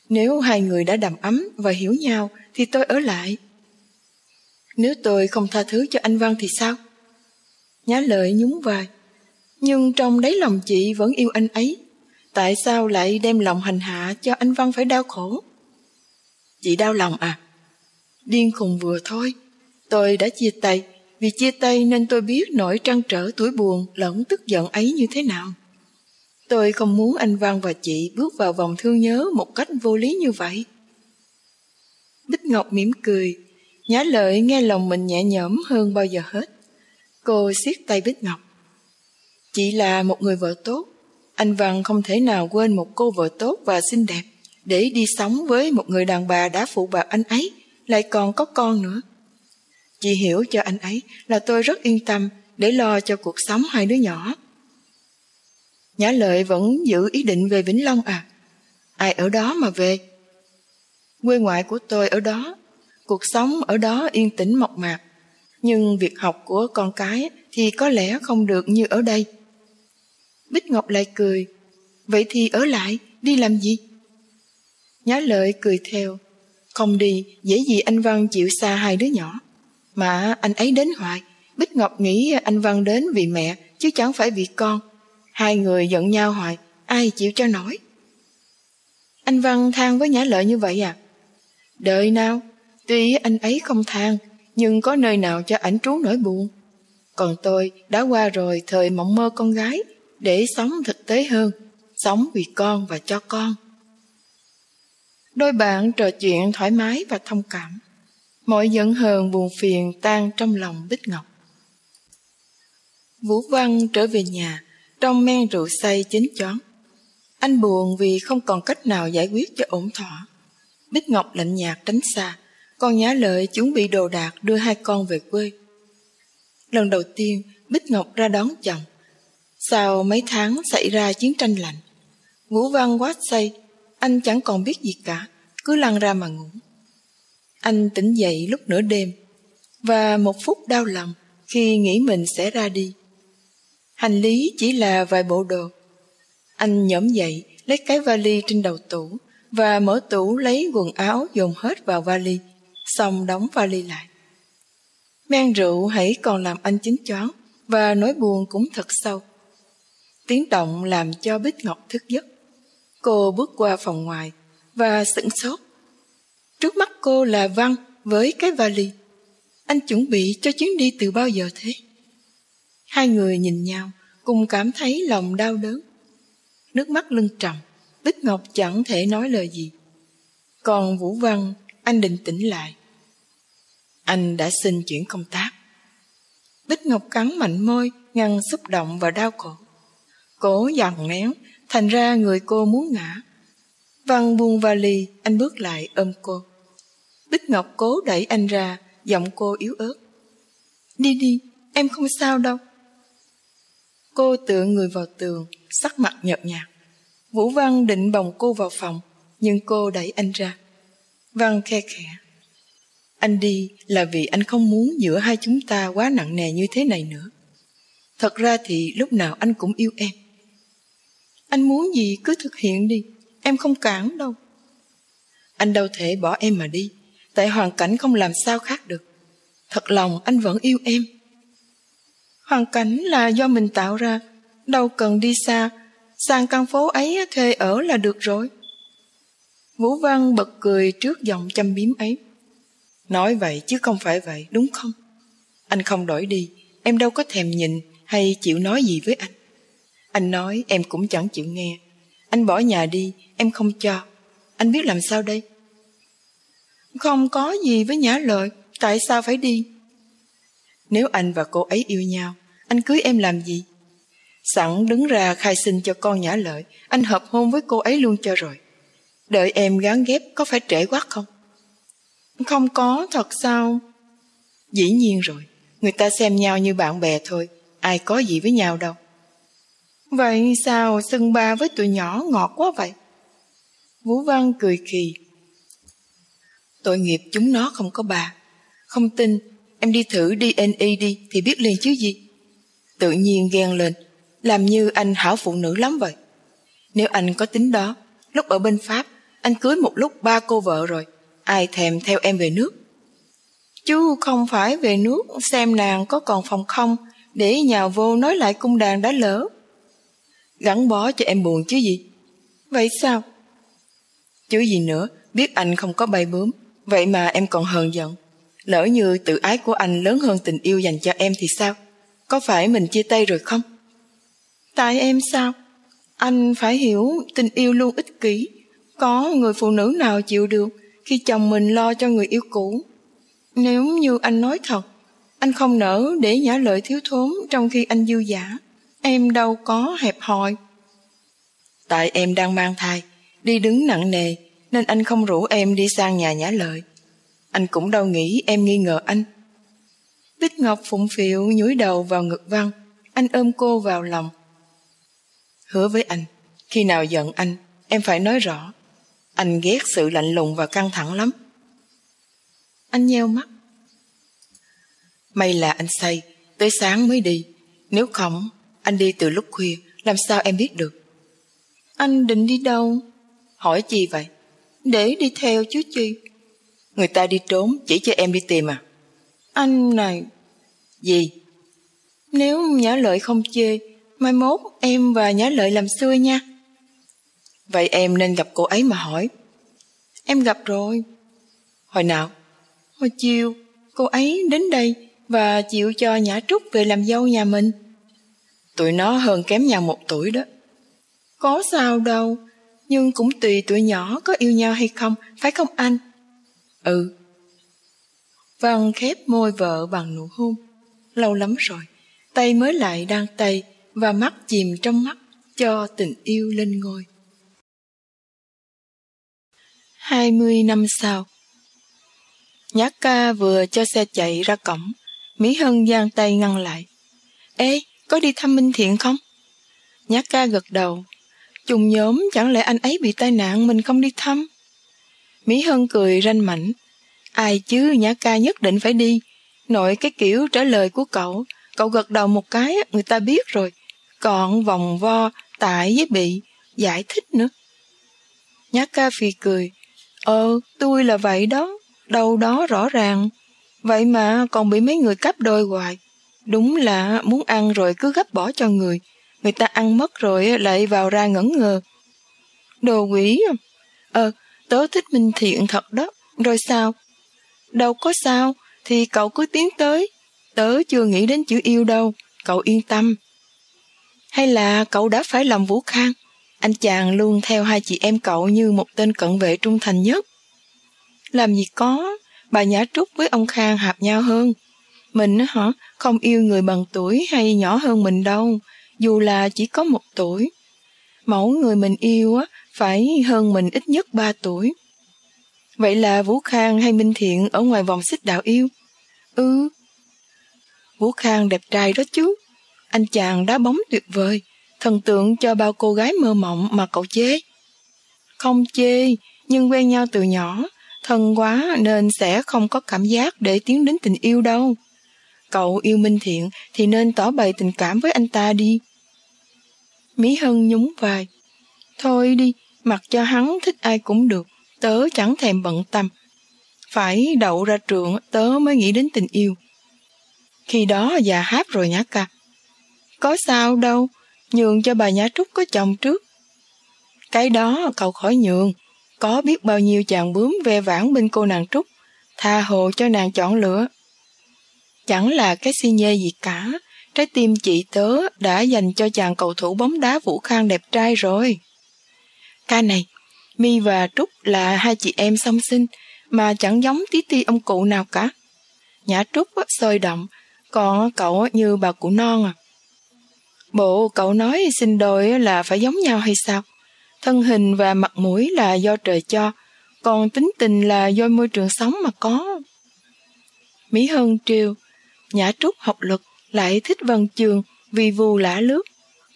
Nếu hai người đã đầm ấm và hiểu nhau thì tôi ở lại. Nếu tôi không tha thứ cho anh Văn thì sao? Nhã lợi nhún vai. Nhưng trong đáy lòng chị vẫn yêu anh ấy. Tại sao lại đem lòng hành hạ cho anh Văn phải đau khổ? Chị đau lòng à? Điên khùng vừa thôi. Tôi đã chia tay. Vì chia tay nên tôi biết nỗi trăn trở tuổi buồn lẫn tức giận ấy như thế nào. Tôi không muốn anh Văn và chị bước vào vòng thương nhớ một cách vô lý như vậy. Bích Ngọc mỉm cười, nhã lợi nghe lòng mình nhẹ nhõm hơn bao giờ hết. Cô siết tay Bích Ngọc. Chị là một người vợ tốt, anh Văn không thể nào quên một cô vợ tốt và xinh đẹp để đi sống với một người đàn bà đã phụ bạc anh ấy, lại còn có con nữa. Chị hiểu cho anh ấy là tôi rất yên tâm để lo cho cuộc sống hai đứa nhỏ. Nhã lợi vẫn giữ ý định về Vĩnh Long à? Ai ở đó mà về? Quê ngoại của tôi ở đó, cuộc sống ở đó yên tĩnh mộc mạc. Nhưng việc học của con cái thì có lẽ không được như ở đây. Bích Ngọc lại cười. Vậy thì ở lại, đi làm gì? Nhã lợi cười theo. Không đi, dễ gì anh Văn chịu xa hai đứa nhỏ. Mà anh ấy đến hoài. Bích Ngọc nghĩ anh Văn đến vì mẹ, chứ chẳng phải vì con. Hai người giận nhau hoài, ai chịu cho nổi. Anh Văn than với Nhã Lợi như vậy à? Đợi nào, tuy anh ấy không than, nhưng có nơi nào cho ảnh trú nỗi buồn. Còn tôi đã qua rồi thời mộng mơ con gái, để sống thực tế hơn, sống vì con và cho con. Đôi bạn trò chuyện thoải mái và thông cảm. Mọi giận hờn buồn phiền tan trong lòng Bích Ngọc. Vũ Văn trở về nhà, trong men rượu say chín chón. Anh buồn vì không còn cách nào giải quyết cho ổn thỏa. Bích Ngọc lạnh nhạt tránh xa, còn Nhã Lợi chuẩn bị đồ đạc đưa hai con về quê. Lần đầu tiên, Bích Ngọc ra đón chồng. Sau mấy tháng xảy ra chiến tranh lạnh, Vũ Văn quá say, anh chẳng còn biết gì cả, cứ lăn ra mà ngủ. Anh tỉnh dậy lúc nửa đêm, và một phút đau lòng khi nghĩ mình sẽ ra đi. Hành lý chỉ là vài bộ đồ. Anh nhổm dậy, lấy cái vali trên đầu tủ và mở tủ lấy quần áo dồn hết vào vali, xong đóng vali lại. Men rượu hãy còn làm anh chính choáng và nỗi buồn cũng thật sâu. Tiếng động làm cho Bích Ngọc thức giấc. Cô bước qua phòng ngoài và sững sốt. Trước mắt cô là Văn với cái vali. Anh chuẩn bị cho chuyến đi từ bao giờ thế? Hai người nhìn nhau, cùng cảm thấy lòng đau đớn. Nước mắt lưng trầm, Bích Ngọc chẳng thể nói lời gì. Còn Vũ Văn, anh định tỉnh lại. Anh đã xin chuyển công tác. Bích Ngọc cắn mạnh môi, ngăn xúc động và đau khổ. Cố dằn nén, thành ra người cô muốn ngã. Văn buông vali, anh bước lại ôm cô. Bích Ngọc cố đẩy anh ra, giọng cô yếu ớt. Đi đi, em không sao đâu. Cô tựa người vào tường, sắc mặt nhợt nhạt. Vũ Văn định bồng cô vào phòng, nhưng cô đẩy anh ra. Văn khe khẽ. Anh đi là vì anh không muốn giữa hai chúng ta quá nặng nề như thế này nữa. Thật ra thì lúc nào anh cũng yêu em. Anh muốn gì cứ thực hiện đi, em không cản đâu. Anh đâu thể bỏ em mà đi, tại hoàn cảnh không làm sao khác được. Thật lòng anh vẫn yêu em. Hoàn cảnh là do mình tạo ra, đâu cần đi xa, sang căn phố ấy thuê ở là được rồi. Vũ Văn bật cười trước giọng châm biếm ấy. Nói vậy chứ không phải vậy, đúng không? Anh không đổi đi, em đâu có thèm nhìn hay chịu nói gì với anh. Anh nói em cũng chẳng chịu nghe. Anh bỏ nhà đi, em không cho. Anh biết làm sao đây? Không có gì với Nhã Lợi, tại sao phải đi? Nếu anh và cô ấy yêu nhau, anh cưới em làm gì? Sẵn đứng ra khai sinh cho con Nhã Lợi, anh hợp hôn với cô ấy luôn cho rồi. Đợi em gán ghép có phải trễ quá không? Không có, thật sao? Dĩ nhiên rồi, người ta xem nhau như bạn bè thôi, ai có gì với nhau đâu. Vậy sao sân ba với tụi nhỏ ngọt quá vậy? Vũ Văn cười kỳ. Tội nghiệp chúng nó không có bà. Không tin, em đi thử DNA đi thì biết liền chứ gì. Tự nhiên ghen lên, làm như anh hảo phụ nữ lắm vậy. Nếu anh có tính đó, lúc ở bên Pháp, anh cưới một lúc ba cô vợ rồi, ai thèm theo em về nước. Chú không phải về nước xem nàng có còn phòng không để nhào vô nói lại cung đàn đã lỡ. Gắn bó cho em buồn chứ gì. Vậy sao? Chứ gì nữa, biết anh không có bay bướm, vậy mà em còn hờn giận. Lỡ như tự ái của anh lớn hơn tình yêu dành cho em thì sao? Có phải mình chia tay rồi không? Tại em sao? Anh phải hiểu tình yêu luôn ích kỷ. Có người phụ nữ nào chịu được khi chồng mình lo cho người yêu cũ. Nếu như anh nói thật, anh không nỡ để nhã lợi thiếu thốn trong khi anh dư giả. Em đâu có hẹp hòi. Tại em đang mang thai, đi đứng nặng nề, nên anh không rủ em đi sang nhà nhã lợi. Anh cũng đâu nghĩ em nghi ngờ anh. Bích Ngọc phụng phịu nhúi đầu vào ngực Văn, anh ôm cô vào lòng. Hứa với anh, khi nào giận anh, em phải nói rõ. Anh ghét sự lạnh lùng và căng thẳng lắm. Anh nheo mắt. May là anh say, tới sáng mới đi. Nếu không, anh đi từ lúc khuya, làm sao em biết được? Anh định đi đâu? Hỏi chi vậy? Để đi theo chứ chi? Người ta đi trốn chỉ cho em đi tìm à? Anh này... Gì? Nếu Nhã Lợi không chê, mai mốt em và Nhã Lợi làm xưa nha. Vậy em nên gặp cô ấy mà hỏi. Em gặp rồi. Hồi nào? Hồi chiều, cô ấy đến đây và chịu cho Nhã Trúc về làm dâu nhà mình. Tụi nó hơn kém nhau một tuổi đó. Có sao đâu, nhưng cũng tùy tụi nhỏ có yêu nhau hay không, phải không anh? Ừ. Văn khép môi vợ bằng nụ hôn. Lâu lắm rồi, tay mới lại đang tay và mắt chìm trong mắt cho tình yêu lên ngôi. Hai mươi năm sau Nhã ca vừa cho xe chạy ra cổng Mỹ Hân giang tay ngăn lại Ê, có đi thăm Minh Thiện không? Nhã ca gật đầu Chung nhóm chẳng lẽ anh ấy bị tai nạn mình không đi thăm? Mỹ Hân cười ranh mảnh Ai chứ Nhã ca nhất định phải đi Nội cái kiểu trả lời của cậu Cậu gật đầu một cái người ta biết rồi Còn vòng vo, tại với bị Giải thích nữa Nhã ca phì cười Ờ, tôi là vậy đó, đâu đó rõ ràng. Vậy mà còn bị mấy người cắp đôi hoài. Đúng là muốn ăn rồi cứ gấp bỏ cho người. Người ta ăn mất rồi lại vào ra ngẩn ngơ. Đồ quỷ? Ờ, tớ thích Minh Thiện thật đó. Rồi sao? Đâu có sao, thì cậu cứ tiến tới. Tớ chưa nghĩ đến chữ yêu đâu, cậu yên tâm. Hay là cậu đã phải làm Vũ Khang? Anh chàng luôn theo hai chị em cậu như một tên cận vệ trung thành nhất. Làm gì có, bà Nhã Trúc với ông Khang hợp nhau hơn. Mình hả, không yêu người bằng tuổi hay nhỏ hơn mình đâu, dù là chỉ có một tuổi. Mẫu người mình yêu á, phải hơn mình ít nhất ba tuổi. Vậy là Vũ Khang hay Minh Thiện ở ngoài vòng xích đạo yêu? Ừ. Vũ Khang đẹp trai đó chứ. Anh chàng đá bóng tuyệt vời, thần tượng cho bao cô gái mơ mộng mà cậu chê. Không chê, nhưng quen nhau từ nhỏ, thân quá nên sẽ không có cảm giác để tiến đến tình yêu đâu. Cậu yêu Minh Thiện thì nên tỏ bày tình cảm với anh ta đi. Mỹ Hân nhún vai. Thôi đi, mặc cho hắn thích ai cũng được, tớ chẳng thèm bận tâm. Phải đậu ra trường tớ mới nghĩ đến tình yêu. Khi đó già hát rồi nhá ca. Có sao đâu, nhường cho bà Nhã Trúc có chồng trước. Cái đó cậu khỏi nhường, có biết bao nhiêu chàng bướm ve vãn bên cô nàng Trúc, tha hồ cho nàng chọn lựa. Chẳng là cái si nhê gì cả, trái tim chị tớ đã dành cho chàng cầu thủ bóng đá Vũ Khang đẹp trai rồi. Ca này, Mi và Trúc là hai chị em song sinh, mà chẳng giống tí ti ông cụ nào cả. Nhã Trúc sôi động, còn cậu như bà cụ non à. Bộ cậu nói sinh đôi là phải giống nhau hay sao? Thân hình và mặt mũi là do trời cho, còn tính tình là do môi trường sống mà có. Mỹ Hân triều, Nhã Trúc học luật lại thích văn trường vì vù lã lướt,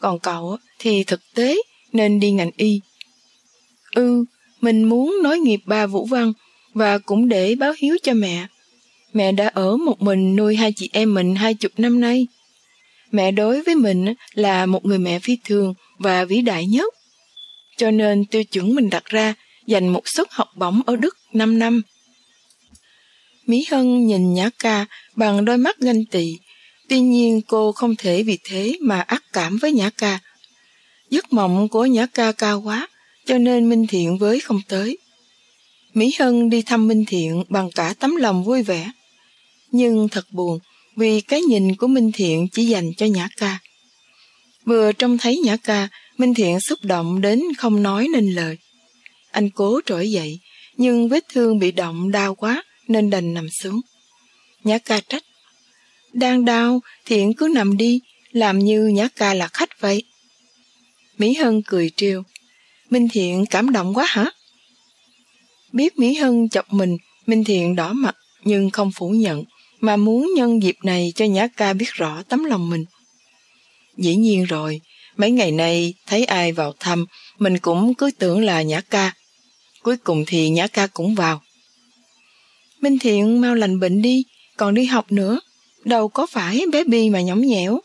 còn cậu thì thực tế nên đi ngành y. Ừ, mình muốn nói nghiệp ba Vũ Văn và cũng để báo hiếu cho mẹ. Mẹ đã ở một mình nuôi hai chị em mình hai chục năm nay. Mẹ đối với mình là một người mẹ phi thường và vĩ đại nhất. Cho nên tiêu chuẩn mình đặt ra dành một suất học bổng ở Đức 5 năm. Mỹ Hân nhìn Nhã Ca bằng đôi mắt ganh tị, tuy nhiên cô không thể vì thế mà ác cảm với Nhã Ca. Giấc mộng của Nhã Ca cao quá, cho nên Minh Thiện với không tới. Mỹ Hân đi thăm Minh Thiện bằng cả tấm lòng vui vẻ. Nhưng thật buồn, vì cái nhìn của Minh Thiện chỉ dành cho Nhã Ca. Vừa trông thấy Nhã Ca, Minh Thiện xúc động đến không nói nên lời. Anh cố trỗi dậy, nhưng vết thương bị động đau quá nên đành nằm xuống. Nhã Ca trách. Đang đau, Thiện cứ nằm đi, làm như Nhã Ca là khách vậy. Mỹ Hân cười trêu. Minh Thiện cảm động quá hả? Biết Mỹ Hân chọc mình, Minh Thiện đỏ mặt nhưng không phủ nhận, mà muốn nhân dịp này cho Nhã ca biết rõ tấm lòng mình. Dĩ nhiên rồi, mấy ngày nay thấy ai vào thăm, mình cũng cứ tưởng là Nhã ca. Cuối cùng thì Nhã ca cũng vào. Minh Thiện mau lành bệnh đi, còn đi học nữa. Đâu có phải bé Bi mà nhõng nhẽo.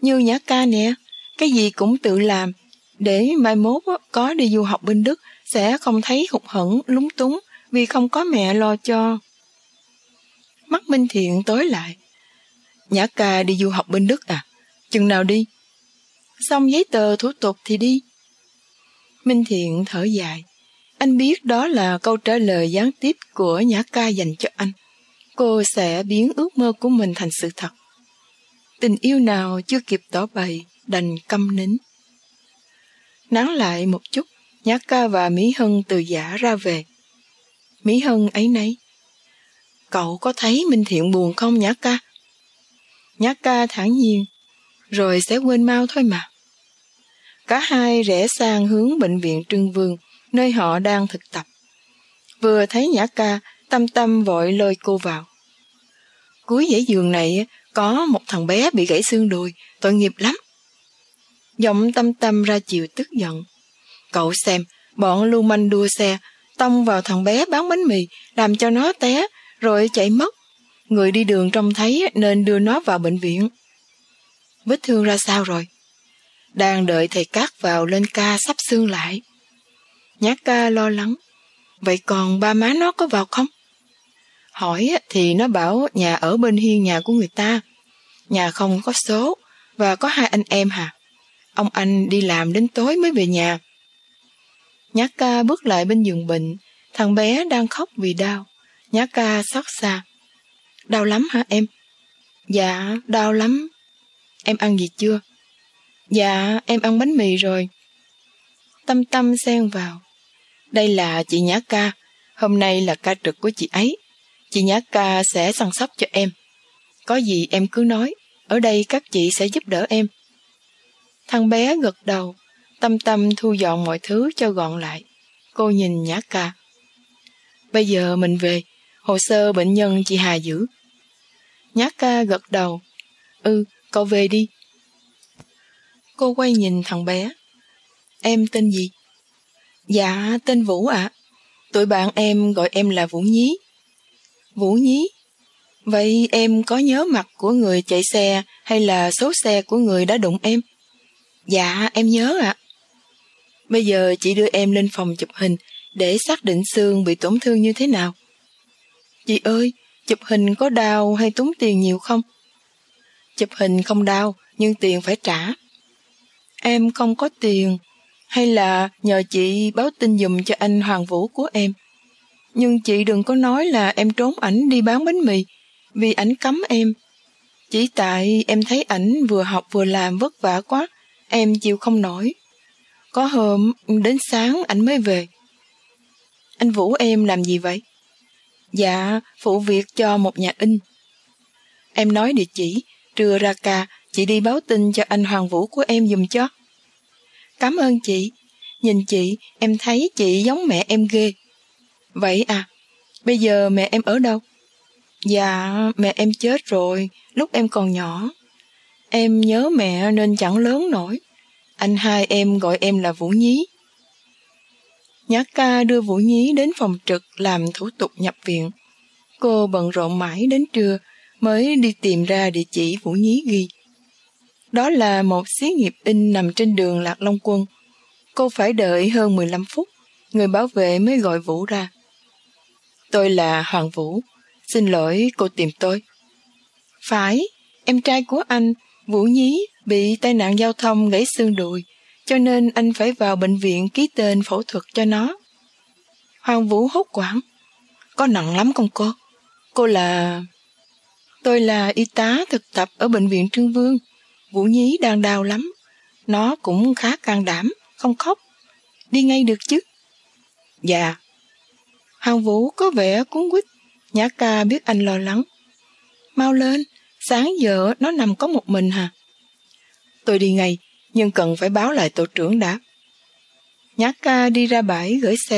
Như Nhã ca nè, cái gì cũng tự làm. Để mai mốt có đi du học bên Đức sẽ không thấy hụt hẫng lúng túng vì không có mẹ lo cho. Mắt Minh Thiện tối lại. Nhã ca đi du học bên Đức à? Chừng nào đi? Xong giấy tờ thủ tục thì đi. Minh Thiện thở dài. Anh biết đó là câu trả lời gián tiếp của Nhã ca dành cho anh. Cô sẽ biến ước mơ của mình thành sự thật. Tình yêu nào chưa kịp tỏ bày, đành câm nín. Nắng lại một chút, Nhã ca và Mỹ Hân từ giả ra về. Mỹ Hân ấy nấy. Cậu có thấy Minh Thiện buồn không Nhã ca? Nhã ca thản nhiên, rồi sẽ quên mau thôi mà. Cả hai rẽ sang hướng bệnh viện trương Vương, nơi họ đang thực tập. Vừa thấy Nhã ca, Tâm Tâm vội lôi cô vào. Cuối dãy giường này có một thằng bé bị gãy xương đùi, tội nghiệp lắm. Giọng Tâm Tâm ra chiều tức giận. Cậu xem, bọn lưu manh đua xe, tông vào thằng bé bán bánh mì, làm cho nó té, rồi chạy mất. Người đi đường trông thấy nên đưa nó vào bệnh viện. Vết thương ra sao rồi? Đang đợi thầy cát vào lên ca sắp xương lại. Nhát ca lo lắng. Vậy còn ba má nó có vào không? Hỏi thì nó bảo nhà ở bên hiên nhà của người ta. Nhà không có số và có hai anh em hả? Ông anh đi làm đến tối mới về nhà. nhát ca bước lại bên giường bệnh, thằng bé đang khóc vì đau. nhát ca xót xa. Đau lắm hả em? Dạ, đau lắm. Em ăn gì chưa? Dạ, em ăn bánh mì rồi. Tâm tâm xen vào. Đây là chị Nhã ca. Hôm nay là ca trực của chị ấy. Chị Nhã ca sẽ săn sóc cho em. Có gì em cứ nói. Ở đây các chị sẽ giúp đỡ em. Thằng bé gật đầu. Tâm tâm thu dọn mọi thứ cho gọn lại. Cô nhìn Nhã ca. Bây giờ mình về. Hồ sơ bệnh nhân chị Hà giữ. Nhã ca gật đầu. Ừ, cậu về đi. Cô quay nhìn thằng bé. Em tên gì? Dạ, tên Vũ ạ. À. Tụi bạn em gọi em là Vũ Nhí. Vũ Nhí? Vậy em có nhớ mặt của người chạy xe hay là số xe của người đã đụng em? Dạ, em nhớ ạ. À. Bây giờ chị đưa em lên phòng chụp hình để xác định xương bị tổn thương như thế nào. Chị ơi, chụp hình có đau hay tốn tiền nhiều không? Chụp hình không đau, nhưng tiền phải trả. Em không có tiền, hay là nhờ chị báo tin dùm cho anh Hoàng Vũ của em. Nhưng chị đừng có nói là em trốn ảnh đi bán bánh mì, vì ảnh cấm em. Chỉ tại em thấy ảnh vừa học vừa làm vất vả quá, em chịu không nổi. Có hôm đến sáng ảnh mới về. Anh Vũ em làm gì vậy? Dạ, phụ việc cho một nhà in. Em nói địa chỉ, trưa ra cà chị đi báo tin cho anh Hoàng Vũ của em dùm cho. Cảm ơn chị. Nhìn chị, em thấy chị giống mẹ em ghê. Vậy à, bây giờ mẹ em ở đâu? Dạ, mẹ em chết rồi, lúc em còn nhỏ. Em nhớ mẹ nên chẳng lớn nổi. Anh hai em gọi em là Vũ Nhí. Nhã ca đưa Vũ Nhí đến phòng trực làm thủ tục nhập viện. Cô bận rộn mãi đến trưa mới đi tìm ra địa chỉ Vũ Nhí ghi. Đó là một xí nghiệp in nằm trên đường Lạc Long Quân. Cô phải đợi hơn 15 phút, người bảo vệ mới gọi Vũ ra. Tôi là Hoàng Vũ, xin lỗi cô tìm tôi. Phải, em trai của anh, Vũ Nhí, bị tai nạn giao thông gãy xương đùi, cho nên anh phải vào bệnh viện ký tên phẫu thuật cho nó. Hoàng Vũ hốt quảng. Có nặng lắm không cô? Cô là... Tôi là y tá thực tập ở bệnh viện Trương Vương. Vũ Nhí đang đau lắm. Nó cũng khá can đảm, không khóc. Đi ngay được chứ? Dạ. Hoàng Vũ có vẻ cuốn quýt. Nhã ca biết anh lo lắng. Mau lên, sáng giờ nó nằm có một mình hả? Tôi đi ngay, nhưng cần phải báo lại tổ trưởng đã. Nhã ca đi ra bãi gửi xe